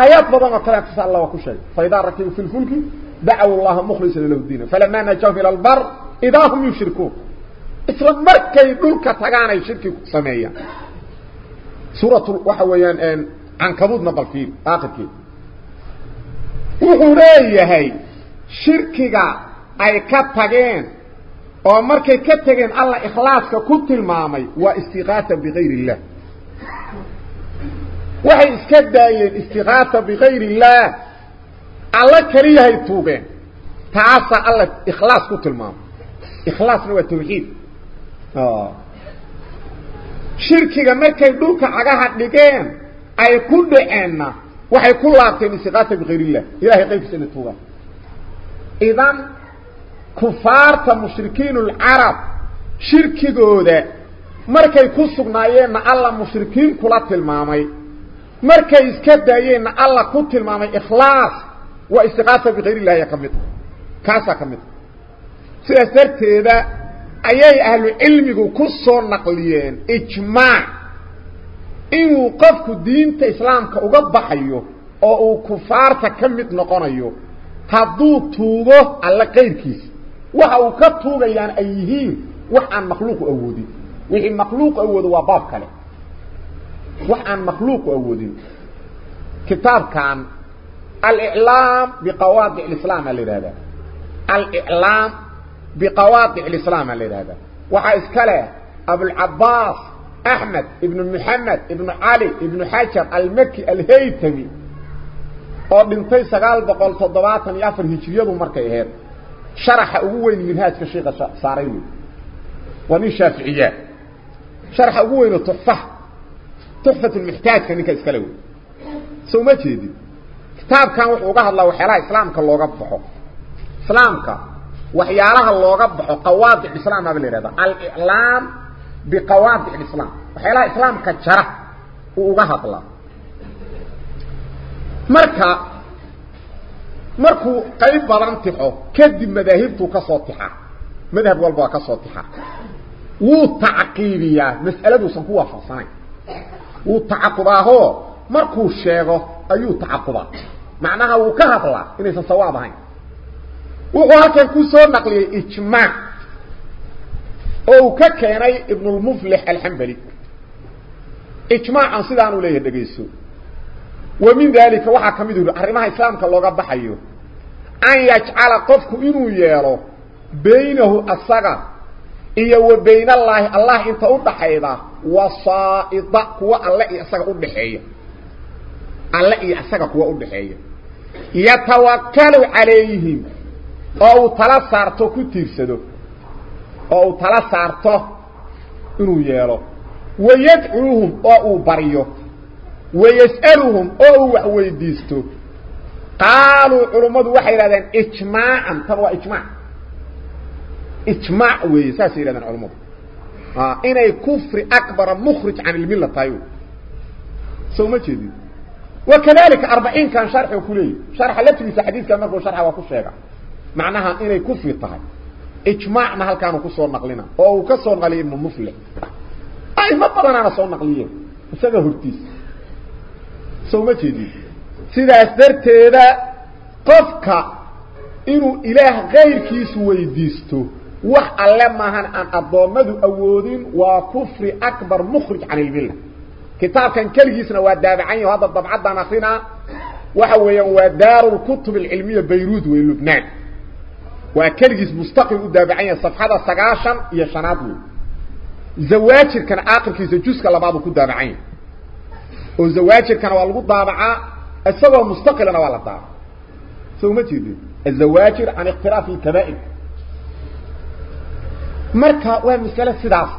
Speaker 2: aayaad badan oo kale intaas alla waa ku sheegay fa idaa rakibu fi lfulki dacaw allaha mukhlisina lahu diina falamaa najahum ila albar idaa hum yushrikuun isla markay dhulka tagaanay shirki ku sameeyaan suurat waxa weeyaan cankabuud naqal fiil aakhirkeed wuxuu leeyahay shirkiga ay ka tageen oo markay ka tageen alla ikhlaaska ku tilmaamay waa istiqaata ghayri illah waxay iska daayeen istiqaata ghayri illah alla kariyay tuube taasa alla ikhlaas ku tilmaam ikhlaasna waa tawxiid ah shirkiga markay dhulka cagaha dhigeen ay ku dhaceen waxay ku laabteen istiqaata ghayri illah ilaahay qaybkiisa tuugaa إذن كفارة مشركين العرب شركي قودة مركي كسوك نايين الله مشركين كلات المامي مركي اسكد نايين الله كلات المامي إخلاص وإستقاطة بغير الله يكمد كاسا كمد سيسرت إذا أيها أهل العلم كسو نقليين إجماع إن وقفك دينة إسلامك أقبح أيوه أو كفارة كمد نقون هدو توغو على غير كيس وهو كتوغا يان ايهي وحان مخلوق اوودي وحي مخلوق اوودي وباب كالي وحان مخلوق اوودي كتاب كان الإعلام بقواطع الإسلام اللي هذا الإعلام بقواطع الإسلام اللي هذا وحايس كالي أبو العباس أحمد ابن محمد ابن علي ابن حجر المكي الهيتمي oo dhintay 974 hijriyadu markay ahayd sharaxa ugu weyn minhaajka sheekha saarayni wa ni shaafiiya sharaxa ugu weyn tuhfa tuhfatu almuhtaaj kan iskala iskalaw soo ma jeedin kitaabkan wuxuu uga hadlaa waxyaalaha islaamka looga baxo islaamka waxyaalaha looga baxo qawaadic islaam aad leedahay al-i'lam biqawaadic islaam islam waxyaalaha islaamka jara uu uga hadlaa مركا مركو قيب برانتحه كدب مذاهبته كصوتحة مذهب والبوه كصوتحة وطعقيبية مسألة وصنقوة فصاني وطعقباه مركو الشيغه ايو تعقبا معناها وكهطلا انيسا صوابهين وقوها كان كسور نقلي اجمع او كاكيني ابن المفلح الحنبلي اجمع عن ليه دقيسو ومن ذلك وحا كميدو ارمها اسلامك لوغا بخايو ان يجعل قفك انو ييرو بينه اسغا ايو بين الله الله انت او دخايدا وصائط كو الله اسغا او دخايي الله اي اسغا كو او دخايي يتوكل عليهم او تلصارتو كو تيرسدو او تلصارتو انو ييرو ويدعوهم او بريو ويسألهم أو وحويديستو قالوا علمات وحي لذين إجماعا تنوى إجماع إجماع ويساسي لذين علمات آه. الكفر أكبر مخرج عن الملة طيب سو ما تشيدي وكذلك أربعين كان شرح كلي شرح لتلي حديث كان مركو شرح وكو شيغا معناها إن الكفر طيب إجماع ما هل كانوا كسور نقلنا أو كسور نقلي من مفلح أي ما بدنا أنا سور نقليه هرتيس sawma jeedin sidaas darteeda qofka inuu ilaah kayrkiisu weydiisto wax alle maahan aan addoommadu awoodin waa kufri akbar mukhrij can ilmilla kitaabkan keligiisna waa daabacan yaho hadda dabcaddaan akrinaa waxa weeyaan waa daaru lkutub alcilmiya bayruud wey lubnaan waa keligiis mustaqil u daabacan yahay safxada sagaashan iyo shanaad wey zawaajirkana aakirkiisa juska labaaduu ku daabacan yahay oo zawaajirkana waa lagu daabaca asagoo mustaqilana wala taa daabaca soo ma jeedin الزواجر عن اقتراف الكبائر marka waa mas'ala sidaas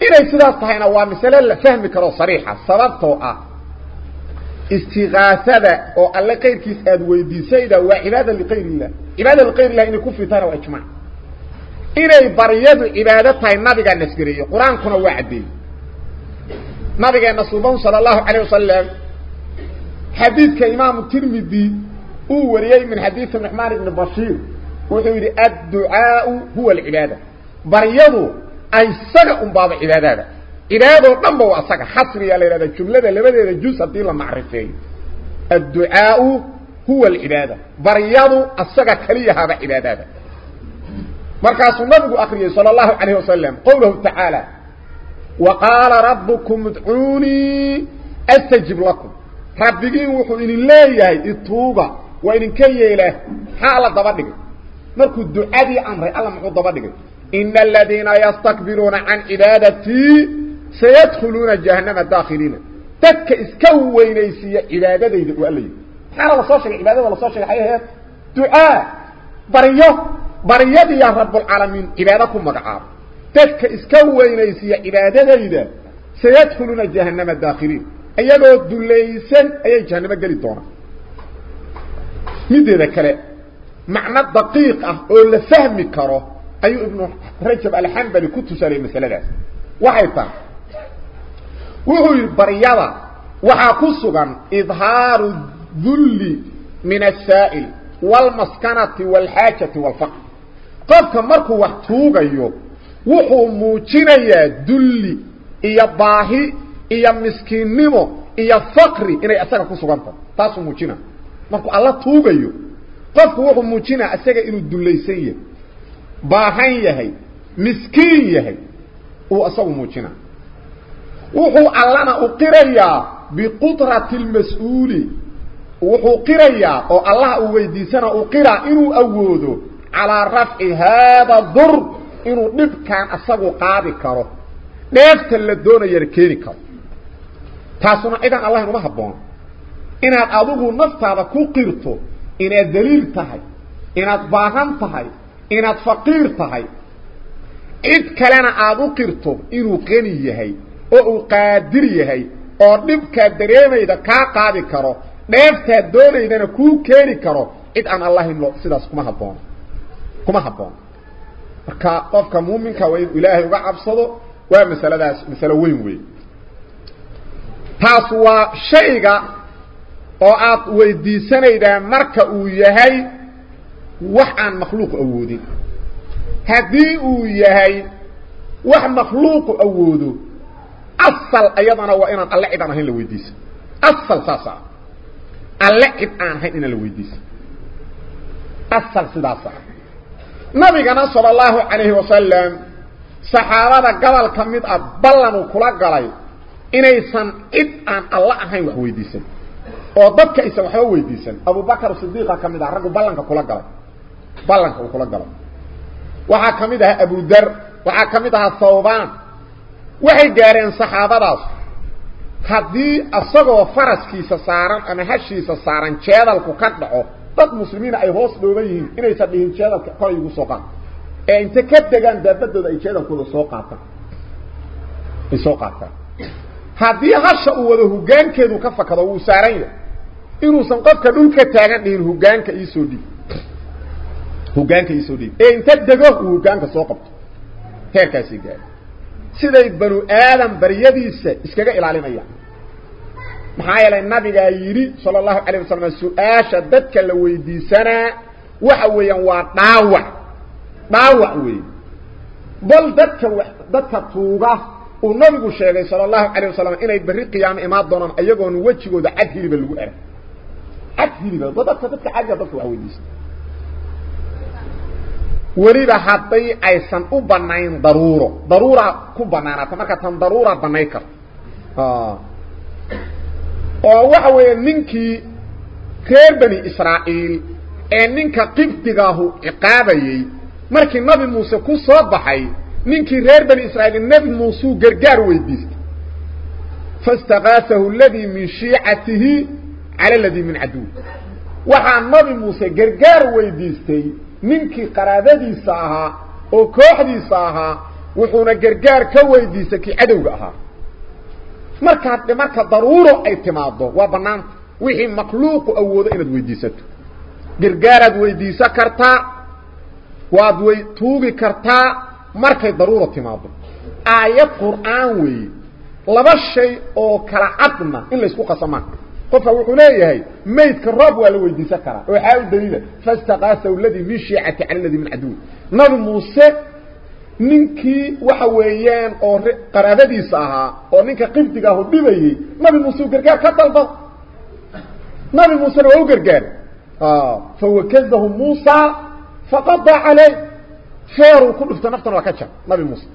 Speaker 2: ilaa sidaas tahayna waa mas'ala la fahmi karo sariixa sababtoo ah istigaasada oo alle qeyrkiis aad weydiisayda waa ibada li cibaada ibada li liqayrillah in ku fitana waa ijmaac ilaa bariyadu ibada tahay nabiga nasgariyo quraanku waa cadeeyay نبي كان صلبان صلى الله عليه وسلم حديث كإمام الترمذي هو وريي من حديث محمار بن بشير وهو الدعاء هو العبادة بريضو أي سقع بعض عبادات إرادو نمبو أسقع حصري على إرادة جملة لبدا جوسة دي لمعرفين الدعاء هو العبادة بريضو أسقع كلية هذا عبادات مركز النبي أخرى صلى الله عليه وسلم قوله تعالى وقال ربكم ادعوني استجب لكم ربكم وحو ان الله يحيى التوبه وان كيله حاله دبا دغ مركو دعادي امري الله محو دبا ان الذين يستكبرون عن عبادتي سيدخلون جهنم الداخلين تك اسكوين سي عبادتي والله حاله صوشه عباده ولا صوشه حيه دعاء بريه بريدي يا رب العالمين عبادكم مقعاب تدك اسكوه إليسي إرادة إيدا سيدخلون الجهنم الداخلين أيالو دوليسان أي جهنم قلت دونا ماذا ذكره؟ معنى الدقيقة أه، أو اللي فهمي كاره أيو ابن رجب الحنبل كنت سألين مثلا داس وحيطا وحي بريضا وحاقصوا إظهار الذل من السائل والمسكنة والحاجة والفقر قفك مركو وحتوق أيوب وحو موجين يا دلي يا باهي يا مسكين نمو يا فقري اني اسا كو سوغانتا تاسو موجين ماكو الله توغا يو قف هو موجين اسا انو دليسن يا باهن يحي مسكين يحي هو اسو موجين وحو الله ما اقريا بقدره المسؤول وهو قريا او الله ويديسنا اقرا انو اودو على رفع هذا الضر inuu dhibkan asagu qaadi karo dheefta la doonayana keeni karo taasuna cidan allah inuma habboon inaad adigu naftaada ku qirto inaad daliil tahay inaad baahan tahay inaad faqiir tahay cid kalena aad u qirto inuu qani yahay oo uu qaadir yahay oo dhibkaa dareemayda kaa qaadi karo dheeftaad doonaydana kuu keeni karo cid aan allahin sidaas kuma habboon kuma habboon marka qofka muuminka waa ilaahay uga cabsado waa masaladaas masalo weyn weey taas waa shayga oo aad weydiisanaydaan marka uu yahay wax aan makhluuq awoodin haddii uu yahay wax makhluuqu awoodo asal ayadana waa inaan alle cid aan ahayn la weydiisa asal saasaa alle cid aan ahayn inaan la weydiisa asal sidaasaa nabigana sal allahu calayhi wasalam saxaabada gobol ka mid ah ballanuu kula galay inaysan cid aan alla ahayn wax weydiisan oo dadka aysan waxba weydiisan abubakar sidiiqa ka mid ah raggu ballanka kula galay ballanka uu kula galay waxaa ka mid ahaa abudar waxaa ka mid ahaa thawbaan waxay gaareen saxaabadaas haddii asagoo faraskiisa saaran ama hashiisa saaran jeedalku ka dhaco dad muslimiina ay hoos dhooban yihiin sadhiin dhihin jeedalka qoray ugu soo qaad ee inta ka degan daabadooda ay jeedalkooda soo qaataan ay soo qaataan hadii hasha uu wada hoggaankeedu ka fakado uu saaran yahay inuu san qofka dhulka taagan hoggaanka ii soo dhig hoggaanka ii soo dhig ee inta dego hoggaanka soo qabto heerkaasi gaari siday ibnu aadam bariyadiisa iskaga ilaalinayaan maxaa yeelay nabigaa yidhi sala allahu calay wasalam su-aasha dadka la weydiisanaa waxa weeyaan waa dhaawac dhaawac weeye bal dadka dadka tuuga uu nabigu sheegay sala allahu calayh wasalam inay berri qiyaamo imaan doonaan ayagoon wejigooda cad hiliba lagu ara cad hiliba ba dadka dadka cadiga dadka waxa weydiisa weliba hadday aysan u banayn daruuro daruura ku banaanaata marka tan daruura banay karto oo waxa weeye ninkii reer bani Israa'il ee ninka qibdigaahu iqaabayay markii Nabii muuse ku soo baxay ninkii reer bani Israa'il Nabii muuse gargaar weydiistay fastaqasahu alladhi min shi'atihi ala alladhi min aduu waxa Nabii muuse gargaar weydiistay ninkii qaraabadiisa ahaa oo kooxdiisa ahaa wuxuuna gargaar ka weydiistay ki cadawga ahaa marka marka daruuro ay timaado waa banaan wixii makhluuq awoodo inaad weydiisato gargaarad weydiisa karta waad way tuugi karta markay daruuro timaado aayad quraan weey laba shay oo kala cadna in la isku qasama qofa wuxuu leeyahay meedka roob waa la weydiisan karaa waxa uu daliila fastaqasa alladhi min shi'ati alladhi min adu nabi muuse ninkii waxa weeyaan oo qaraabadiisa ahaa oo ninka qibdiga ahu dhibayay nabi muuse u gargaar ka dalbad nabi muusena waa u gargaari fawakadahu muusa faqada caleyh feeruu ku dhufta naftana waa ka jar nabi muuse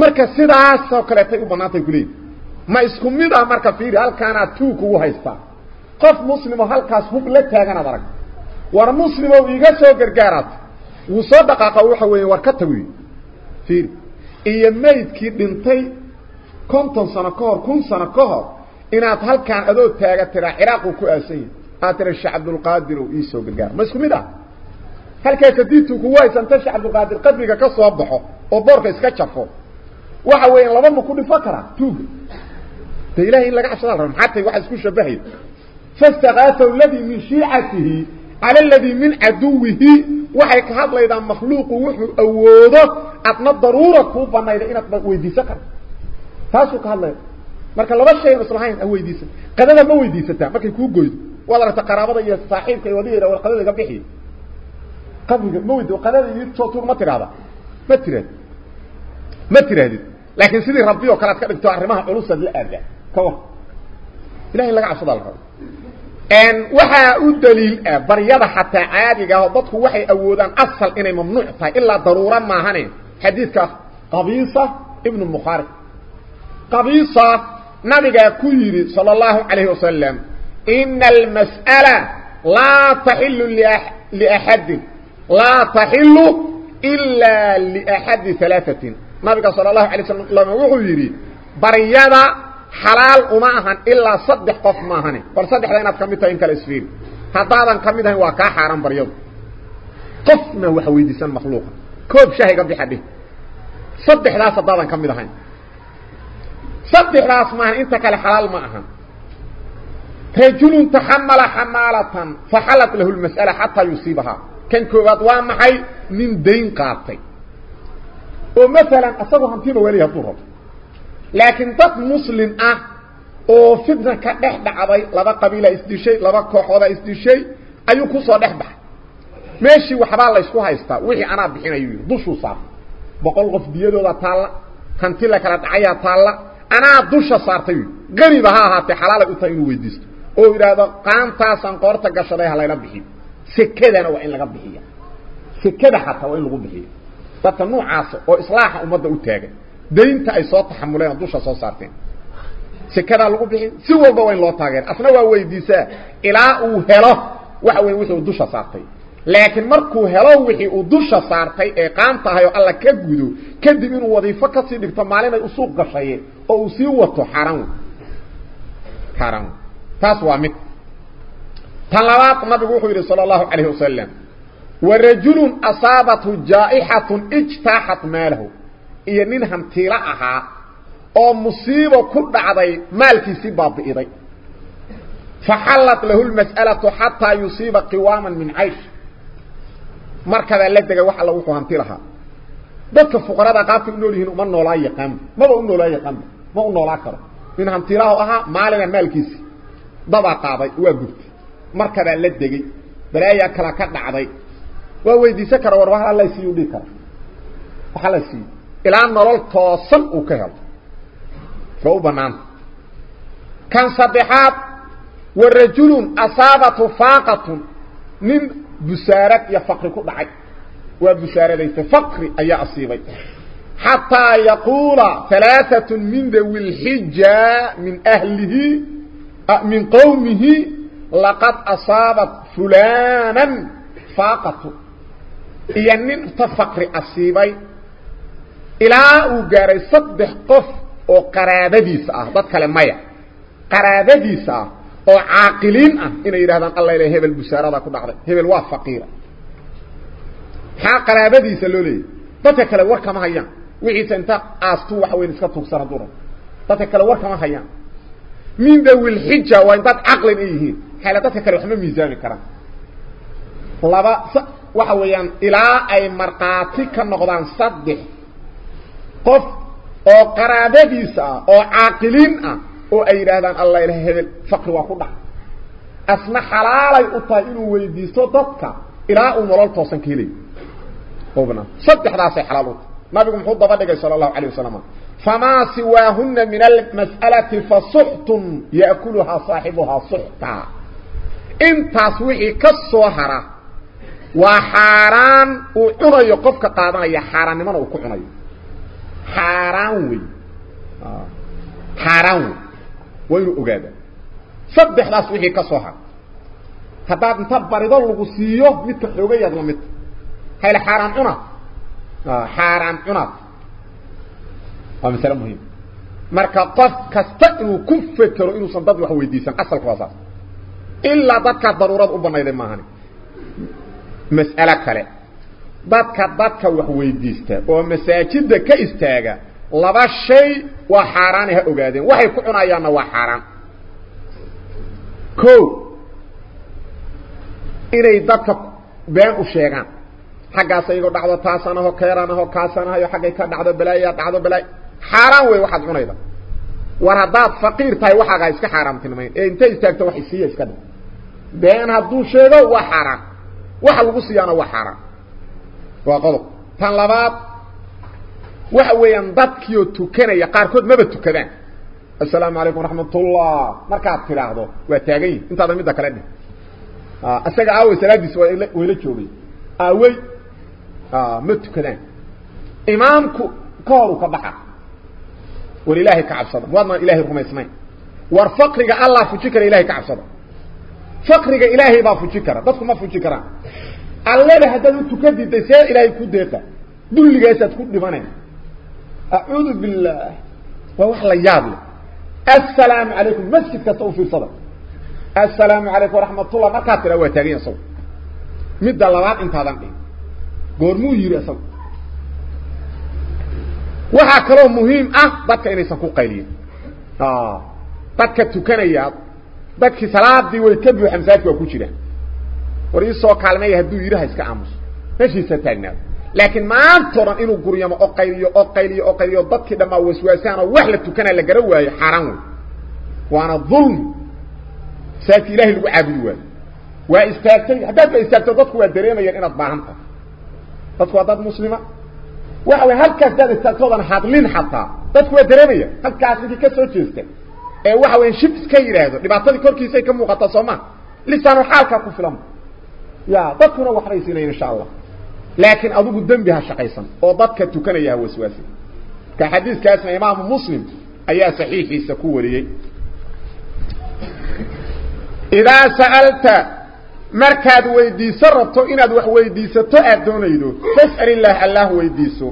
Speaker 2: marka sidaasoo kaleetay u bannaantay kuleedi ma isku mid ah marka fiiri halkaanaad tuuga ugu haystaa qof muslimoo halkaas hub la taaganaad arag war muslimow iga soo gargaaraad وصدق قوحه وين وركتوي في اي ميت كي دنتي كونتن سنكور كون سنكور ان اد هلكان ادو تاغا ترا عراق كو اسين اتر الشيخ عبد القادر ويسو بغار مسكمدا هلكا كديتو كو واي سنت الشيخ عبد القادر قدبك كسو ابخو او بورك اسكا جفو waxa weyn ah? laba ma ku dhifa kara tuug ta ilaahay in laga cabsadaan xataa wax isku shabahay على الذي من عدوه وحيك هذا إذا مخلوق وحي أوده أتنا الضرورة كوبا ما إذا إنت ويدي سكر فاسوك هذا مركا لبا الشيء مصرحين أو ويدي سكر قدنا ما ويدي ستا مركا يكون قويد ولا رتقرابة يا صاحب كي وديه رأو القدنا قبحي قبحي ما ويدي وقدنا يتشوتوك ما ترى هذا ما ترى هذا ما ترى هذا لكن سيدي ربي وكالات كابك تعرمها ألوسا للآلة كوه إلهي لك عصد الله een waxa u daliil ah baryada hatta caadiga ah dadku waxay awoodaan asal inay mamnuuc tahay illa daruura ma ahayn hadiiska qabisa ibn mukharib qabisa nabiga ku yiri sallallahu alayhi wasallam in al mas'ala la tahillu li ahad la tahillu illa li ahad thalathatin nabiga sallallahu alayhi wasallam wuxuu yiri baryada حلال وما هن الا صدق قف ما هن فصدق لنا كميت ان كلا اسفيل هذا كان كميت هو كا حرام بريض قف ما وحويدسن مخلوق كوب شاهي قبل حبه صدق لا صدق كميت هن صدق راس ما انت كلا حلال ما هن تجل تحمل حماله فحلت له المساله حتى يصيبها كان كوبات وما من دين قاطي ومثلا اصبهم في مواليها طرق لكن ضد مسلم اه او فتنه كدخ دعباي لبا قبيله استيشاي لبا كوخوده استيشاي ايو كو سو دخبخ ماشي وخبا لا اسكو هايستا وخي انا بخينايو دوشو صار بقول قف ديالو تاالا كانتي لا كلا دعيا تاالا انا دوشو صارتي غريب ها ها تي حلال او تا انو ويديست او يرا قام تا سان قورتا غشداي هلينا بخي سكدنا وا ان لا بخيا سكد حتى وا ان لو بخيا فتنو عاص او اصلاح امته او تاغي deynta ay soo taxamuleen duusha soo saarteen sekada lagu bixin si walba way loo taageer asna waa weydiisaa ilaa uu helo wax weyn wuxuu duusha saartay laakin markuu helo wixii uu duusha saartay ee qaanta ahayo alla ka gudo kadib inuu wadiifo fakasi sii dhigto maalin ay u suuq gashayeen oo uu sii wato xaran xaran taas waa mid tan labaad nabigu wuxuu yidhi sala allahu calayhi wasalam warajulun asaabathu jaaixatun ijtaaxat maalahu iyo nin hantiilo ahaa oo musiibo ku dhacday maalkiisii baabi'iday faxallat lahu lmas'alatu xataa yusiiba qiwaaman min caysh markadaa la dega waxa lagu hanti lahaa dadka fuqarada qaabkay u nool yihiin uma noolaa yaqaanba maba u noolaa yaqaanba ma u noolaa karo nin hantiilahu ahaa maalina maalkiisii dabaa qaaday waa gubtay markadaa la degay balaayaa kala ka dhacday waa weydiisan kara war waxaa la siiyo dhii kara waxaa la siiyo إلى أن نرى التواصل وكهل فهو بنام كان صبحات والرجل أصابة فاقة من بسارة يفقر كبعي وبسارة ليس فقر أي أصيبي حتى يقول ثلاثة من ذوي الحجة من أهله من قومه لقد أصابت فلانا فاقة يعني انت فقر أصيبي إلا أغير صدح قف أو قرابة ديسة هذا كلام مايا قرابة ديسة أو عاقلين إنا يرهدان الله الى هبل بشارة هبل واف فقيرة ها قرابة ديسة لولي تتكلم ورقة مايا وعيسا انتا آستو وحوين اسكتوك سندورا تتكلم ورقة مايا من دو الحجة وانتا عقل إيه حالة تتكلم وحنا ميزان الكرام الله بقى وحوين الى أي مرقاتي كان نقضان صدح قف او قرابه ديسا او عاقلين اه او اي الله اله هذل فقر واخده اسمى حلالي اطاينو ويديسو ضدك الى امرال توسن كيلي قوبنا صدح راسي حلالو ما بيكم حضة بدك صلى الله عليه وسلم فما سواهن من المسألة فصحت يأكلها صاحبها صحتا ان تصوحي كالصوحرة وحاران وعضي قفك قادنا يحاران من او كحنين حرام وي حرام وي اوغاد صبح لاس وخي كسوها تبعد تبر يضل لو سيو ميت خوغا يادنا ميت هاي الحرام عنا آه، حرام عنا ومثال مهم مركا قف كستقل كفتر انو صندد وحوي ديسان اصل كواسات الا ضكات ضرورات ابنا الى ماهاني مسألة كالي dadka dadka wax weydiista oo masaajida ka istaaga laba shay waa xaaraan ha ogaadeen waxay ku cunayaanna waa xaaraan ko inay dadka been u sheegaan xaggaas ayagoo dhacdo taasanaho keeranaho kaasanahayo xaggay ka dhacdo balaayaa dhacdo balaay xaaraan wey waxaad cunayda war haddaad faqiir tahay waxaagaa iska xaaraamtinimayn ee intay istaagto wax isiiya iska dhig been hadduu sheego waa xaaraan waxa lagu siiyaana waa xaaraan waa qodob tan labaad waxa weeyaan dadkiioo tukanaya qaarkood maba tukadaan السلام عليكم ورحمه الله markaad tiraahdo waa taagan yihiin intaadan mid kale dhig ah asaga aw salaadis way la joogay away ah ma tukadaan imaamku kooru ka baxa walilaahi ka cabsada wadna ilaahi rumaysmay war faqriga allah fuji kara ilaahi ka cabsada faqriga ilaahi baa fuji kara dadku ma fuji karaan allada haddaad u tukan diidday see ilaahay ku deeqa dulligaasaad ku dhimanaysa acuudu billaah waa wax la yaab leh assalaamu calaykum masjid kasta u fiirsada assalaamu calaykum waraxmatullah markaad tiraa waa taaganya isagu midda labaad intaadan dhihin goormuu yidhi isagu waxaa kaloo muhiim ah dadka inaysan ku qayliyin dadka tukanayaad dadkii salaadii way ka buuxa masaajidka waa ku jiraan war ii soo kaalmaya hadduu yidhi ha iska aamuso meeshiisa taagnaado laakiin maanta odhan inuu guryamo oo qayliyo oo qayliyo oo qayliyo dadkii dhammaa waswaasaan oo wax la tukanaa la garan waayo xaaraan wey waana dulmi masaajidka ilahay lagu caabudi waayo waa istaagtay haddaad ba istaagto dadku waa dareemayaan inaad baahan tahay dadku waa dad muslima waxa way halkaas daad istaagtoodan hadlin xataa dadku waa dareemaya halkaas ninkii ka soo jeesta ee waxa weyn shib iska yidhaahdo dhibaatadii korkiisay ka muuqataa soo ma lisaan xaalka ku filan يا ضدكنا وحريسين إن شاء الله لكن أضوك الدم بها شقيصا وضدك تكن يا وسواسي كحديث كاسم إمام مسلم أيا صحيح يسكوري إذا سألت مركاد ويديس ربطو إناد ويديستو أدونيدو فاسأل الله الله ويدي سو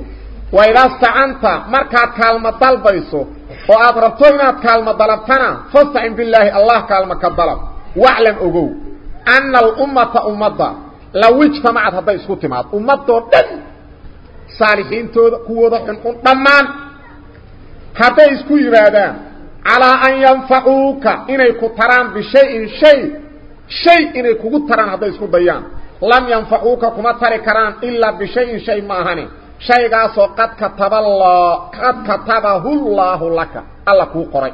Speaker 2: وإذا استعنت مركاد كالمة طلبيسو وأضربتو إناد كالما ضلبتنا فاستعن بالله الله كالما كالضلب واعلم أقو أن الأمة أمضة لو اجتمعت هذا يسكت معه أمضة دن صالحين تود قوة حنقون ضمان هذا يسكت يرادان على أن ينفعوك إن يكتران بشيء شيء شيء إن يكتران هذا يسكت ديان لم ينفعوك كما تركران إلا بشيء شيء ماهاني شيء قاسو قد كتب الله قد كتبه الله لك الله كو قري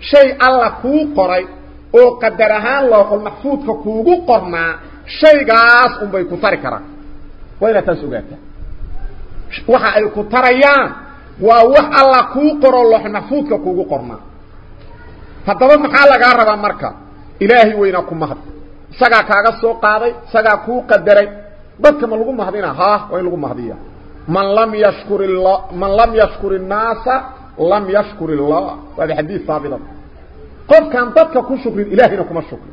Speaker 2: شيء الله كو قري oo qadar ahaan looqol maxfuudka kuugu qornaa shaygaas unbay ku tari karaan waa inaad taas ogaataa waxa ay ku tarayaan waa wax alla kuu qoro looxol maxfuudka kuugu qornaa haddaba maxaa lagaa rabaa marka ilaahay weynaa ku mahad isagaa kaaga soo qaaday isagaa kuu qadaray dadka ma lagu mahadina haa waa in lagu mahadiya man lam yashkur man lam yashkur الnaasa lam yashkur الlah waa xadiis saabita قف كان ضدك كو شكر الهنا كما شكر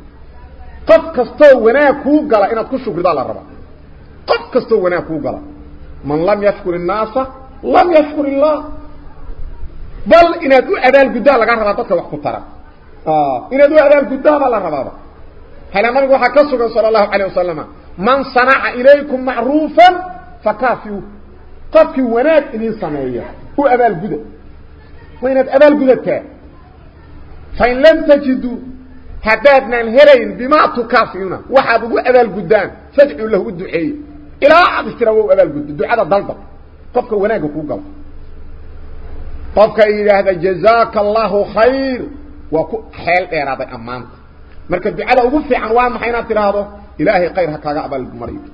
Speaker 2: قف كستو وانا كو غلا انك كو شكر الله رب قف كستو وانا كو غلا من لم يشكر الناس لم يشكر الله بل ان ادو ادال غدا لا ربا ضدك واخ كو ترى اه ان ادو ادال غدا لا ربا هل من وحا كسو صلى الله عليه وسلم من صنع اليكم معروفا فكافئوه قف كو وانا ان سميه هو ابال غدا وين ابال غدا كان فإن لم تجدوا هدادنا الهرين بما تكافئنا واحد يقول أبا القدان فجعوا له الدعية إلا أحد اشتروا أبا القدان الدعاء هذا ضلطة طبك وناقف وقف طبك إلى هذا جزاك الله خير وكو حيال إرادة أمانك مركز دعاء هذا وقف في عنوان محينات الهدو إلهي خير هكا قعب المريض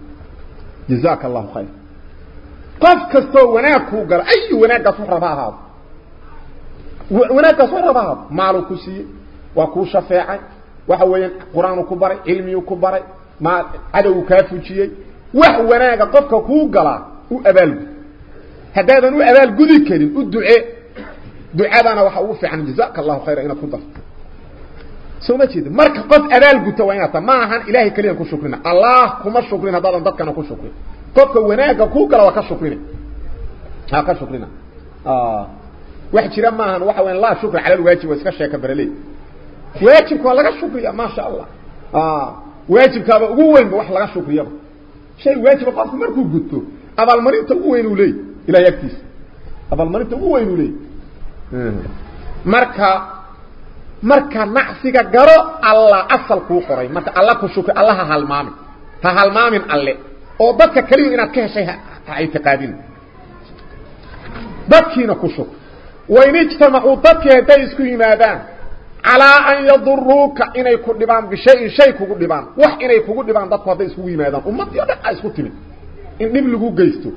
Speaker 2: جزاك الله خير طبك استو وناقف وقف أي وناقف وقف هذا هناك صورة بعض معلو كسي وكو شفاعي وحوين قرآن كبري علمي كبري مع عدو كافوشي وحوين هناك قفك كو قلع او أبال هدا هذا او أبال قذي كريم او الدعاء دعاء بانا وحوفي عن جزاك الله خير اينا كنتف سو ما تشيد مارك قف أبال قتوانياتا ما هان إلهي كريم كو شكرنا الله كما شكرنا دادا دادا كنا كو شكرنا قفك هناك كو قلع وكا شكرنا هكا شكرنا آه wax jira ma aha wax ween la shukr ala waajib iska sheeka baraley waajib waajibku laga shukriya ma sha Allah ah waajib ka ugu weyn wax laga shukriyo shay waajib qof markuu gudto abal marinta ugu weyn uu leey ila yaktis abal marinta ugu weyn uu leey marka marka nacsiga garo Allah asal ku qoray marka Allah ku shukri Allah halmaamin ta halmaamin alle oo dadka kaliya inaad ka heshay ha ay taqadin dadkiina ku shukri وإن اجتمعوا ضدك هديسك يمادان على أن يضروك يكون لبان بشيء شيء يكون لبان وح يكون لبان ضدك هديسك يمادان أمت يدعى اسكو تمن إن نبلغوا قيستو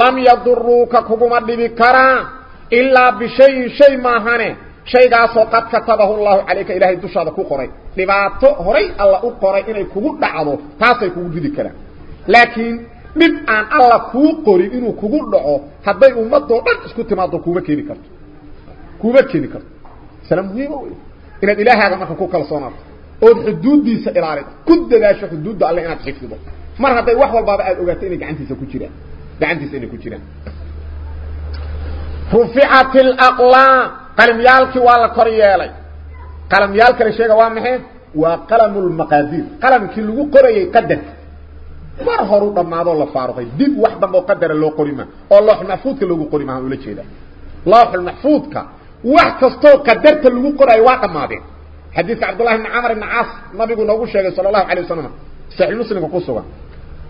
Speaker 2: لم يضروك كما دبي كرا إلا بشيء شيء ما هانه shaygaasoo qad katabahu llahu calayka ilaahay dushaada ku qoray لباتو horay الله u qoray يكون kugu dhacdo taasay kugu ridi karaan laakiin dhib aan alla ku qorin inuu kugu dhaco haday ummadu dhan isku timaado kuuma keeni karto كوبكيني كرت سلام مهمه وي ان الاله هذا ما كان كل صنات او حدوديس الىاري كد داش حدود الله ان تخفضه مره حتى واحد والباب قال اوغات اني غانتيسه كجيران غانتيسه اني كجيران رفعت الاقلام قلم يالك ولا كرييلي قلم يالك ريشه وا مخه وقلم المقادير قلم كي لو قريي قدر mar horu dhamaado la faaruqay dib wax dambo qadara loo qorima oo loo xnafuudka lagu qorimaa ula jeeda laa xul mahfuudka وحكستو قدرت لغو قرأي واقع مادين حديث عبد الله بن عمر بن عاص ما قلنا قلنا قلنا صلى الله عليه وسلم صحيح المسلم قصوا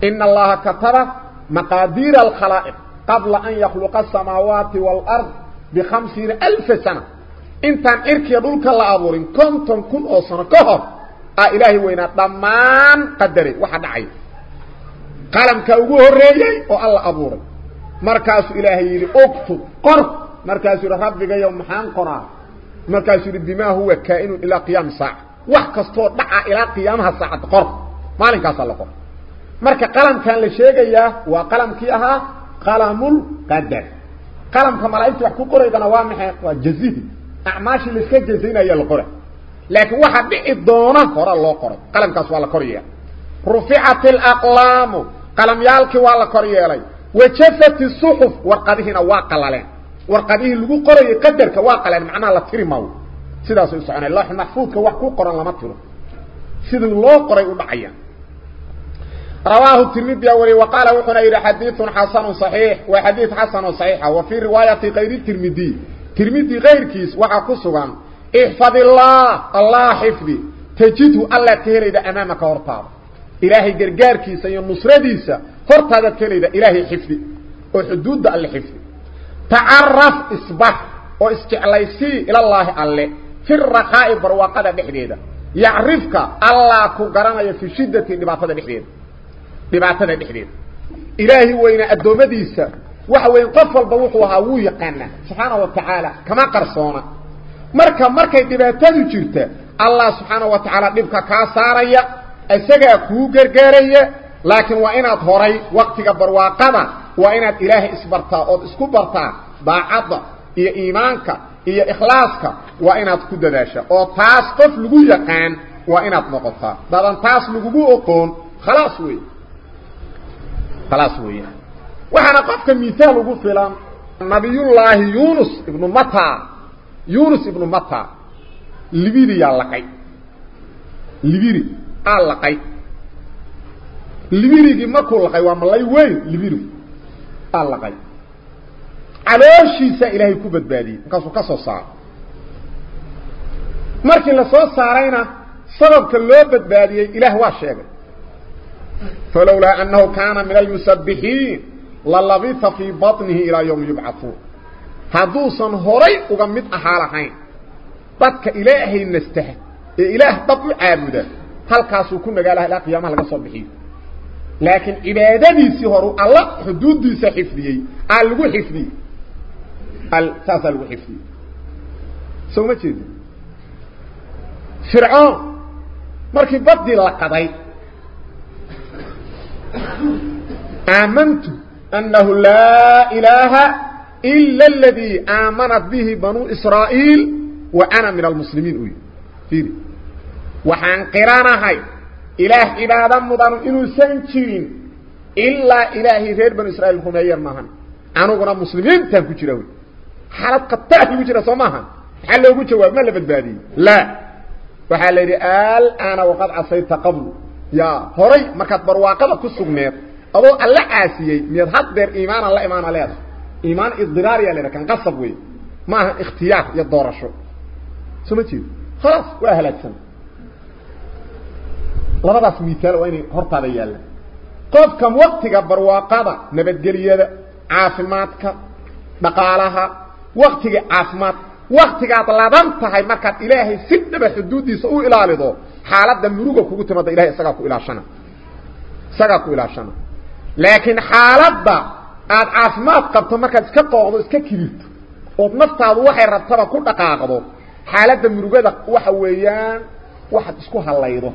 Speaker 2: إن الله كثر مقادير الخلائق قبل أن يخلق السماوات والأرض بخمسين ألف سنة انتان ارك يدولك الله أبورين كنتم كل أصنا كهر إلهي وينا طمان قدري واحد عيد قلم كأوه الرجي وقال الله أبورين مركز إلهي لأكتب قرب markaas uu rabbiga yow maxaan qoraa markaas uu bima huwa kaa'in ila qiyam saac wax kasto dhaca ila qiyamaha saacad qor maalinkaas la qor marka qalamkan la sheegaya waa qalamkii ahaa qalamul qadar qalamka malaa'iktu wax ku qoraydana waa maxay waa jazihi a'maashi la iska jazinaya la qoray laakiin waxa dhici doona hore loo qoray qalamkaas waa la koryeelay rufi'atil aqlamu qalam yaalki waa la koryeelay wajafati suhuf warqadihina waa qallaleen warqadihii lagu qorayay qadarka waa qaleen macnaha la tiri maayo sidaas ay soconay laax maxfuudka wax ku qoran lama tiro sida loo qoray u dhacayaan رواه الترمذي وري وقال وحنا إلى حديث حسن صحيح وحديث حسن صحيح وفي رواية غير الترمذي ترمذي غير كيس وعقصغان احفظ الله الله حفظي تجده الله تهليد أمامك ورطاب إلهي قرقار كيسا ينصر ديسا فرطادة تهليد إلهي حفظي وحدود الله حفظي تعرف اسبح واستعليسي إلى الله ألي في الرقاء برواقة بحديدة يعرفك الله كقرانا في شدة لبعثة بحديدة لبعثة بحديدة إلهي وين أدوم ديسة وحوين قفل بوحوها يقنا سبحانه وتعالى كما قرصونا مركا مركا لبعثة بحديدة الله سبحانه وتعالى لبك كاساريا أسجا كوغر غيريا لكن وإن أطهري وقتك برواقة waa inaad ilaahay isbartaa ood isku bartaa daacadda iyo iimaanka iyo ikhlaaska waa inaad ku dadaasha oo taas qof lagu yaqaan waa inaad noqotaa dadan taas lagugu oqoon khalaas weey khalaas weey waxana qofka miisaal ugu filan nabiyullaahi yunus ibnu mata yunus ibnu mata libiri yaa laqay libiri aa laqay libirigii markuu laqay waa malay weyn libiri طلقي على شيء سائله كبد بادي قصو قصو صار مركي لسو صارينا سبب كلو بدبادي اله وا شيغ فلولا انه كان من المسبحين للبث في بطنه الى يوم يبعثون حدوثا هوري وغمد احالحين بدك الهي نستحي اله طب عابده هلكاسو كنغالها الى قيامه لا سو بخي لكن عبادتي سهروا الله حدود دي سحفني الغو حفني التاسع الغو حفني سومتي فرعون مركب بدي لا قضاي امنت انه لا اله الا الذي امنت به بنو اسرائيل وانا من المسلمين وحان قرانا هاي إله إبادة مدن إنو سنجرين إلا إلهي رير بن إسرائيل هم يرمهن أنا قرام مسلمين تنكو جراوي حالات قطعه يجرى حالة حالو قجوا ما لبدادي لا وحالي رئال أنا وقد عصيت قبل يا هري مكات برواقبة كسوك مير أبو الله آسيي ميضحط دير إيمان الله إيمان عليك إيمان إضراري علينا كان قصبوي ما اختياح شو سمتين خلاص وأهلات سنة labadaas miisaal waa inay hortaada yaalaan qofka waqtiga barwaaqada nabadgelyada caafimaadka dhaqaalaha waqtiga caafimaad waqtigaad ladan tahay markaad ilaahay si dhaba xuduudiisa u ilaalido xaaladda muruga kugu timada ilahay isagaa ku ilaashana isagaa ku ilaashana laakiin xaaladda aad caafimaad qabto markaad iska qooqdo iska kibirto ood naftaadu waxay rabtaba ku dhaqaaqdo xaaladda murugada waxa weeyaan waxaad isku halaydo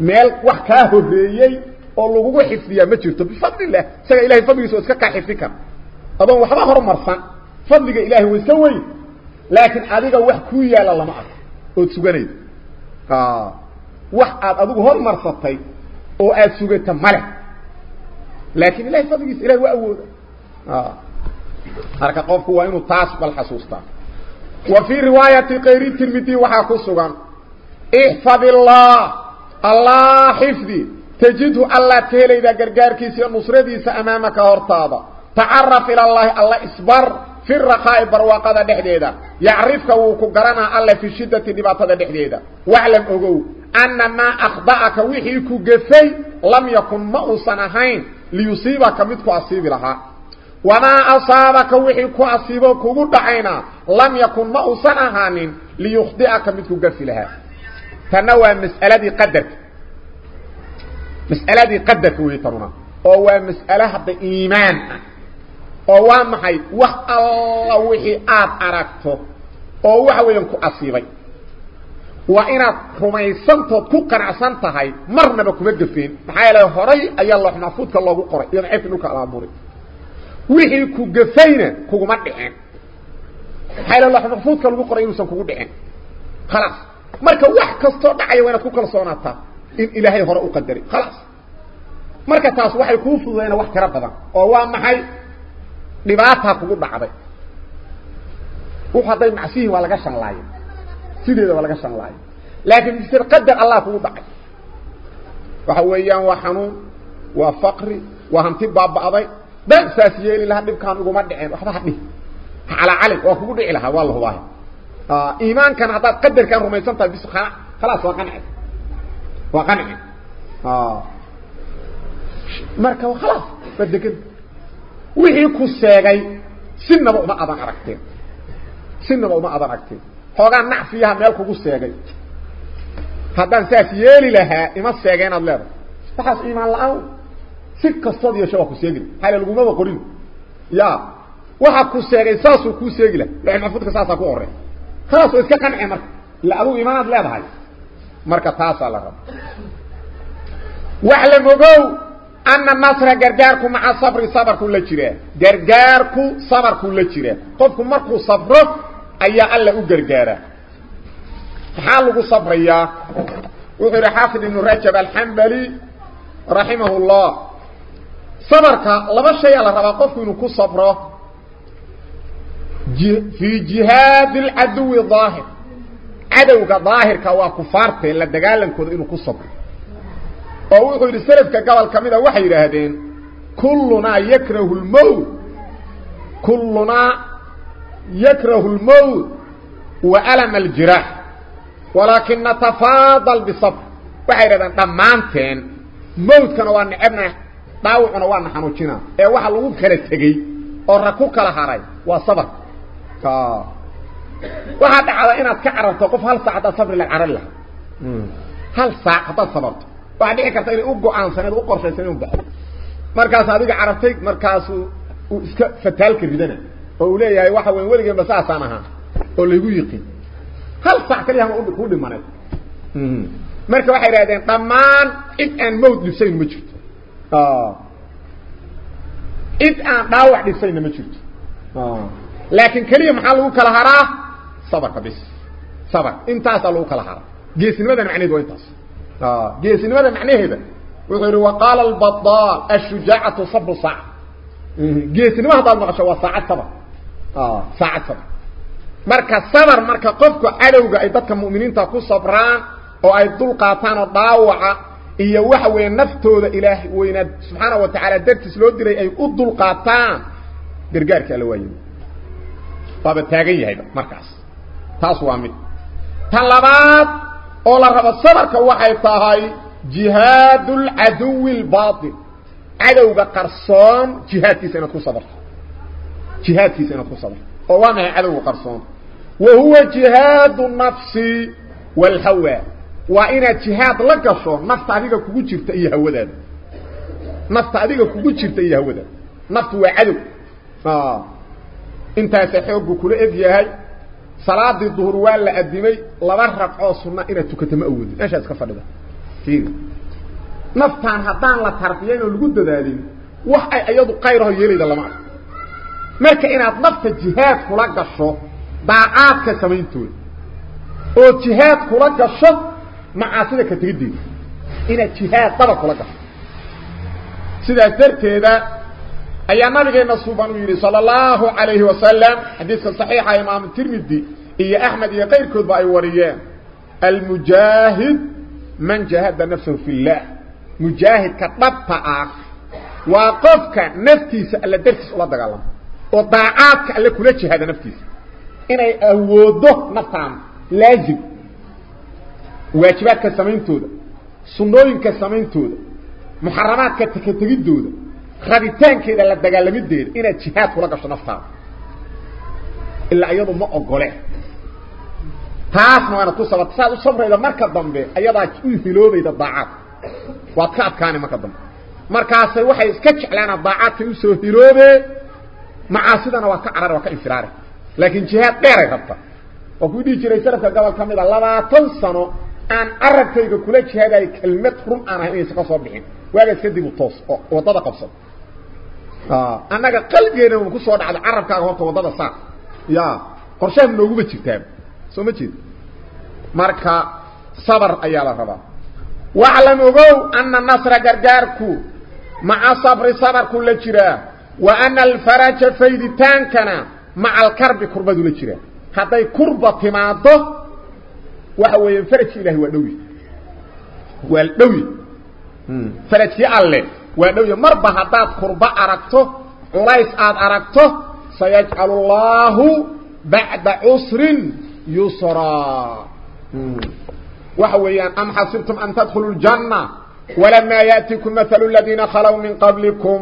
Speaker 2: meel wax ka horeeyay oo lagu xifdiyaa ma jirto bifadlilah isaga ilaahay fadligiisa iska ka xifdi kar adoon waxba hormarsan fadliga ilaahay way iska way laakiin adiga wax ku yaala lama arko oo suganay ah wax aad adigu hormarsatay oo aad sugata male laakiin ilaahay fadligiisa ilaahay waa awooda ah marka qofku waa inuu taas bal xasuustaa وفي روايه غير الترمذي وحا كسغان احفظ الله الله حفظي تجده الله تهلي إذا قرقاركيس ونصرديس أمامك هرطابة تعرف إلى الله الله إصبر في الرخاء برواقة دحديدة يعرفك وكقرنا الله في شدة دباطة دحديدة واعلم أقول أن ما أخضعك وحيك قفي لم يكن مؤسنهين ليصيبك مدك أصيب لها وما أصابك وحيك أصيبك قد عينا لم يكن مؤسنهين ليخضعك مدك قفي لها تنوى مسألة دي قدرت مسألة دي قدرت ويترنا هو مسألة دي إيمان هو محي وح الله وحي آت عرقته هو وينكو أصيبي وإن رميسانتو كوكنا عسانتهاي مرنا بكو بقفين محايا لو هري أي الله نفوتك الله قرأ يضعيف نوك على موري وحي كو قفين كو مدعين محايا لو نفوتك الله قرأ يوسن كو مدعين خلاص marka wax kasto dhacay waa ku kalsoonaataa in ilaahay hore u qadaray khalas marka taas waxay ku fudeeyna wax tira badan oo waa maxay dhibaata kugu dhacday waxa day macsiin waa laga shanlaay sideeda waa laga shanlaay laakiin sir qadar allah kugu dhacay waxa weeyaan waa xanuun waa faqri waa hanti baabaaday dan saasiyeeli laha dibkaan ugu ma dhiceen waxba hadhi ala cali waa kugu dhici laha wallahi اه إيمان كان عطاء قدر كان رميسان تلبسه خلاص خلاص وقنعي اه مركة وخلاص بدك وحيكو الساقي سنة بقى ما أضع عركتين سنة بقى ما أضع عركتين حوغان نعفيها ميالكو الساقي هادان ساسيالي لها إما الساقين أدلاب استحص إيمان لأو سكة صدية شوكو الساقي حالي لقوم بقرين يا وحكو الساقي ساسو كو الساقي لأنه يعني فتك ساسا كو عرين تاسو اسكا كان عمر ابو امام لا بهاي مركة تاسو على رب واعلموا قو أن النصر جرجاركم مع صبر صبر كل جيران جرجاركم صبر كل جيران قفكو مركو صبرو أيا ألا أقرقارا فحالو صبر إياه وغير حافظ إنو رجب الحنبلي رحمه الله صبرك لبا الشيء على رب قفكو إنو كو صبرو في جهاد العدو الظاهر عدو كظاهر كوا كفارتين لدقالن كود انو كصبر او يقول السلف كقبل كميدا وحي يراهدين كلنا يكره الموت كلنا يكره الموت وألم الجراح ولكن نتفاضل بصبر وحيرا دمانتين موت كانوا وان ابنا طاوعنا وان حنوشنا اي وحا لغوب خلال تقي او ركوك لها راي وصبر waxaa dhacda inaad ka cararto qof hal saac haddaad sabri la carari lahaa hmm. hal saac haddaad sabarto waxaa dhici karta inay u go-aansaneed u qorshaysan inu baxdo markaas adiga carartay markaasu uu iska fataalka ridana oo uu leeyahay waxa weya weligeenba saasaan ahaa oo laygu yiqiin hal saac kaliya ama ku dhimanay hmm. marka waxay idhahdeen dhammaan cid aan mawt dhibsayn ma jirto ah. cid aan dhaawac dhibsayna ma jirto ah. laakiin kaliya maxaa lagu kala haraa sabarka bis sabar intaas lagu kala haraa geesnimada macnaheedu waa intaas ah geesnimada macnaheedu wuxuu yiri wa qala al battal ash-shuja'atu sabr sa'a geesnimada hadal maqasho waa saacad sabar ah saacad sabar marka sabar marka qofku alowga ay dadka muuminiinta ku sabraan oo ay dul qaataan oo dhaawaca iyo waxa weey naftooda ilaah weyna subhanahu wa ta'ala dartis loo diray ay u dul qaataan gargaarka la waayo waaba taagan yahay markaas taas waa mid tan labaad oo la rabo sabarka waxay tahay jihadul aduwil baatil cadowga qarsoon jihadkiisa inaad ku sabarto jihadkiisa inaad ku sabarto oo waa maxay cadowga qarsoon wa huwa jihadu nafsi wal hawa wa ina jihad la gasho nafta adiga kugu jirta iyo hawadaada nafta adiga kugu jirta iyo hawadaada naftu waa adaw ah انت تحب كل اذيهاي صلاة الظهر ولا قدمي لبرق عصرنا ان تكتم أول ايش هتكفر لده فين نفتان هدان لتربيين والقد ذالين وح اي ايضو قيره يليد الله معك مالك انا اتنفت الجهاد خلق الشو باعاتك سمينتون او الجهاد خلق الشو مع عاصلك تقدين انا الجهاد طبق خلق الشو سيدا ترتي ذا أي نرغينا صوفان ويري صلى الله عليه وسلم حديث صحيح إمام الترمذي إيا أحمد إيا قير كذبا أي وريان المجاهد من جاهد نفسه في الله مجاهد كطبطع وقفك نفتيس ألا درتس الله دقال وطاعاتك ألا كلتش هذا نفتيس إنا أودوه نفتعم لازم واجبات كسامين تود سنوين كسامين تود محرمات كتكتغيد دود rabitaankeeda la dagaalamideeda inaad jihaad kula gasho naftaada ilaa iyadu ma ogole taasna waana ku sabata saad u samrayda marka dambe ayadaa u hiloobayda daacad waad ka adkaani marka dambe markaasay waxay iska jeclaana daacadkay usoo hiloobee macaasidana waa ka carara waa ka infiraare laakiin jihaad dheeray rabta waa kuu dhihi jiray sarafka gobol ka mida labaatan sano aan carabkayga kula jihaadayo kelmad run aan ahay inaysan ka soo bixin waagaas kadib u toos oo waddada qabsado aa anaga qalbigeena uu ku soo dhacdo arabkaaga horta wadada saa ya qorshahan noogu ma jirtaan soo ma jeed marka sabar ayaa la rabaa wa'lam ogow anna nasra gargaarku ma'a sabri sabarku la jira wa anna al faraja fayditankana ma'a al karbi kurbadu la jira haday kurba timaado waxa weeyaan faraj ilaahi waa dhawi waa dhawi farajki alle waa dhowya marba haddaad kurba aragto culays aad aragto sayajcalu اllaahu bacda cusrin yusraa waxa weeyaan am xasibtum an tadkhuluu اljanna walamaa yaأtikum mahalu اladiina khalow min qablikum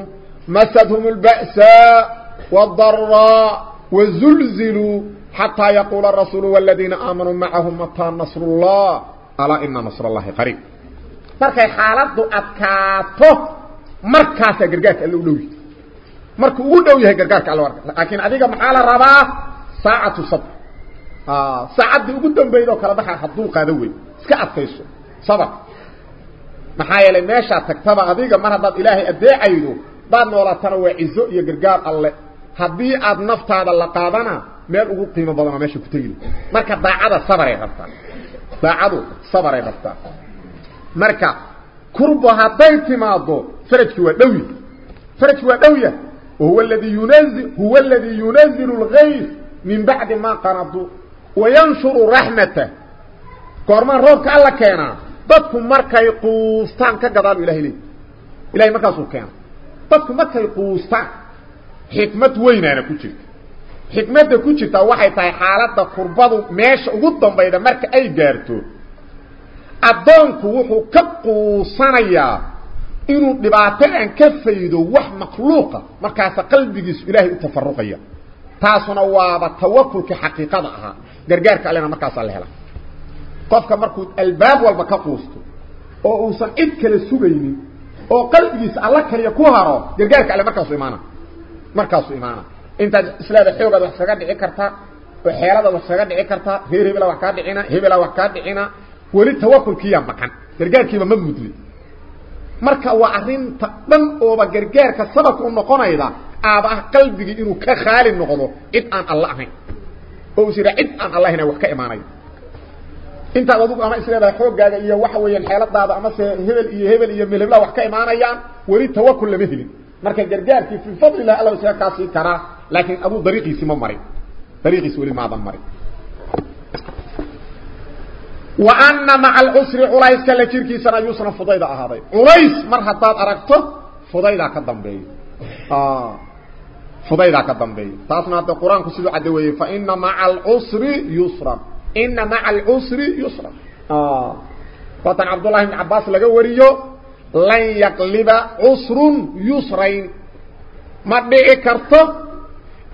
Speaker 2: masadhum اlba'saa wاdarraa wazulziluu xataa yaquula arasuulu wاladiina aamanuu macahu mataa nasr اllah alaa ina nasr اllahi qariib markay xaaladu adkaato markaas ay gargaarka alla u dhow yahay marka ugu dhaw yahay gargaarka alla warka laakiin adiga maxaa la rabaa saacatu sab ah saacadu ugu dambeeydo kala baxa haduu qaado weey iska adkayso sabab maxaa yeelay meesha tagtaba adiga mar haddaad ilaahay adeecaydo baad noolatana waa cizo iyo gargaar alle hadii aad naftaada la qaadana meel ugu qiimo badan meesha ku tegi marka daacada sabray rabtaa daacadu ay qabtaan marka كرب هديت ما ضو فرج ودوي فرج ودوي وهو الذي ينزل هو الذي ينزل الغيث من بعد ما قرض وينشر رحمته كورما روك الله كينا ضدكم مركا يقوستان كقضان إلهي لي إلهي مكاسو كينا ضدكم مركا يقوستان حكمة وين أنا كتير حكمة كتير تاوحي تاي حالات دا قربادو ماشي قدام بايدا مركا أي جارتو adoonku wuxuu ka quusanayaa inuu dhibaato aan ka faydo wax makhluuqa markaas qalbigiisu ilaahay u tafaruqaya taasuna waaba tawakulka xaqiiqada aha gargaarka allena markaas la hela qofka markuu albaab walba ka quusto oo uusan cid kale sugaynin oo qalbigiisa alla kaliya ku haro gargaarka alle markaas iimaana markaas iimaana inta islaada xoogada wax kaga dhici karta oo xeelada wax kaga dhici karta reer hebel wax ka dhicina hebel wax ka dhicina weli tawakulkiiyaa maqan gargaarkiiba ma mudlin marka waa arin arrinta oo ba gargaarka sabab u noqonayda aad ah qalbigii inuu ka khaali noqdo in aan Allah ahayn oo is iha cid aan Allah ahayn wax ka imaanayo intaad adigu ama isleedahay xooggaaga iyo wax weyn xeeladaada ama se hebel iyo hebel iyo melhebla wax ka imaanayaan weli tawakkul lama helin marka gargaarkii fi fii Allah alla isaga kaasii karaa laakiin aduu dariiqiisi ma marin dariiqiisi weli maadan marin وأن مع العسر عليس كلا سنة يسرا فضيدة أهضي عليس مرحبات أركته فضيدة كدام بي آه. فضيدة كدام بي تاسنا هذا القرآن كسيدو عدوي فإن مع العسر يسرا إن مع العسر يسرا آه. فتن عبد الله بن عباس لقى وريو لن يقلب عسر يسرين ما دعي كرته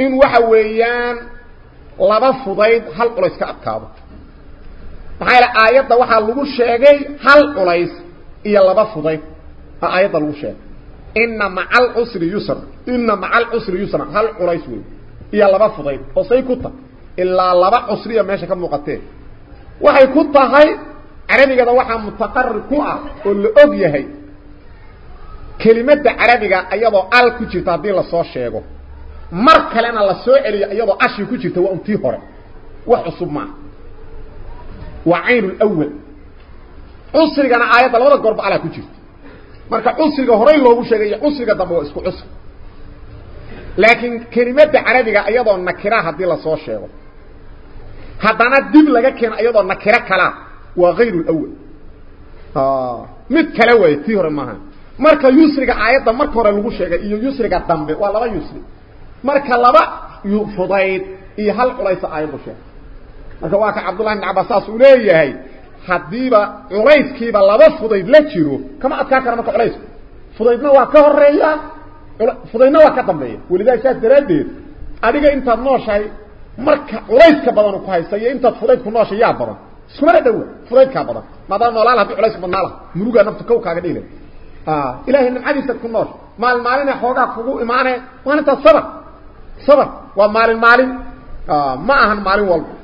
Speaker 2: إن وحويان لبا فضيد هل قليس كأبكابه maxaa aayadda waxaa lagu sheegay hal culays iyo laba fudayd aayadda lagu sheegay inna macal usri yusra inna macal usri yusra hal culays wey iyo laba fudayd oo say ku tahay ilaa laba cusriya meesha ka muuqatee waxay ku tahay carabigeeda waxaa mutaqarrir ku ah oo la og yahay kelimada carabiga ayadoo al ku jirta haddii la soo sheego mar kalena la soo celiyo iyadoo ashi ku jirta waa untii hore wax cusub maaha وعين الاول عسرنا ايات لبدا غرب على كجير marka cusriga horay loogu sheegay cusriga dambe waa isku cusr laakiin kelimada carabiga iyadoo nakira hadii la soo sheego hadana dib laga keeno iyadoo nakira kala waa geyru awwal ah mid kala way tii hore maaha marka yusriga aayada marka hore lagu sheegay iyo yusriga dambe waa laba yusri marka laba fudayd iyo hal culays aayad sheegay marka waa ka cabdullahi ibn abbas uu leeyahay hadiiba culayskiiba laba fudayd la jiro kama adkaa kara marka culaysku fudaydna waa ka horeeya fudaydna waa ka dambeeya walidaa saas daraadeed adiga intaad nooshahay marka culayska badan ku haysay intaad fudayd ku nooshay yaa badan iskuma dhaw fudayd ka badan maadaama noolaal hadii culaysku badnaala muruga nafta kow kaaga dhilay ah ilaahi nimcadiisa ku nool maal maalin xoogaa kugu imaanay waana ta sabar sabar waa maalin maalin ah ma ahan maalin walba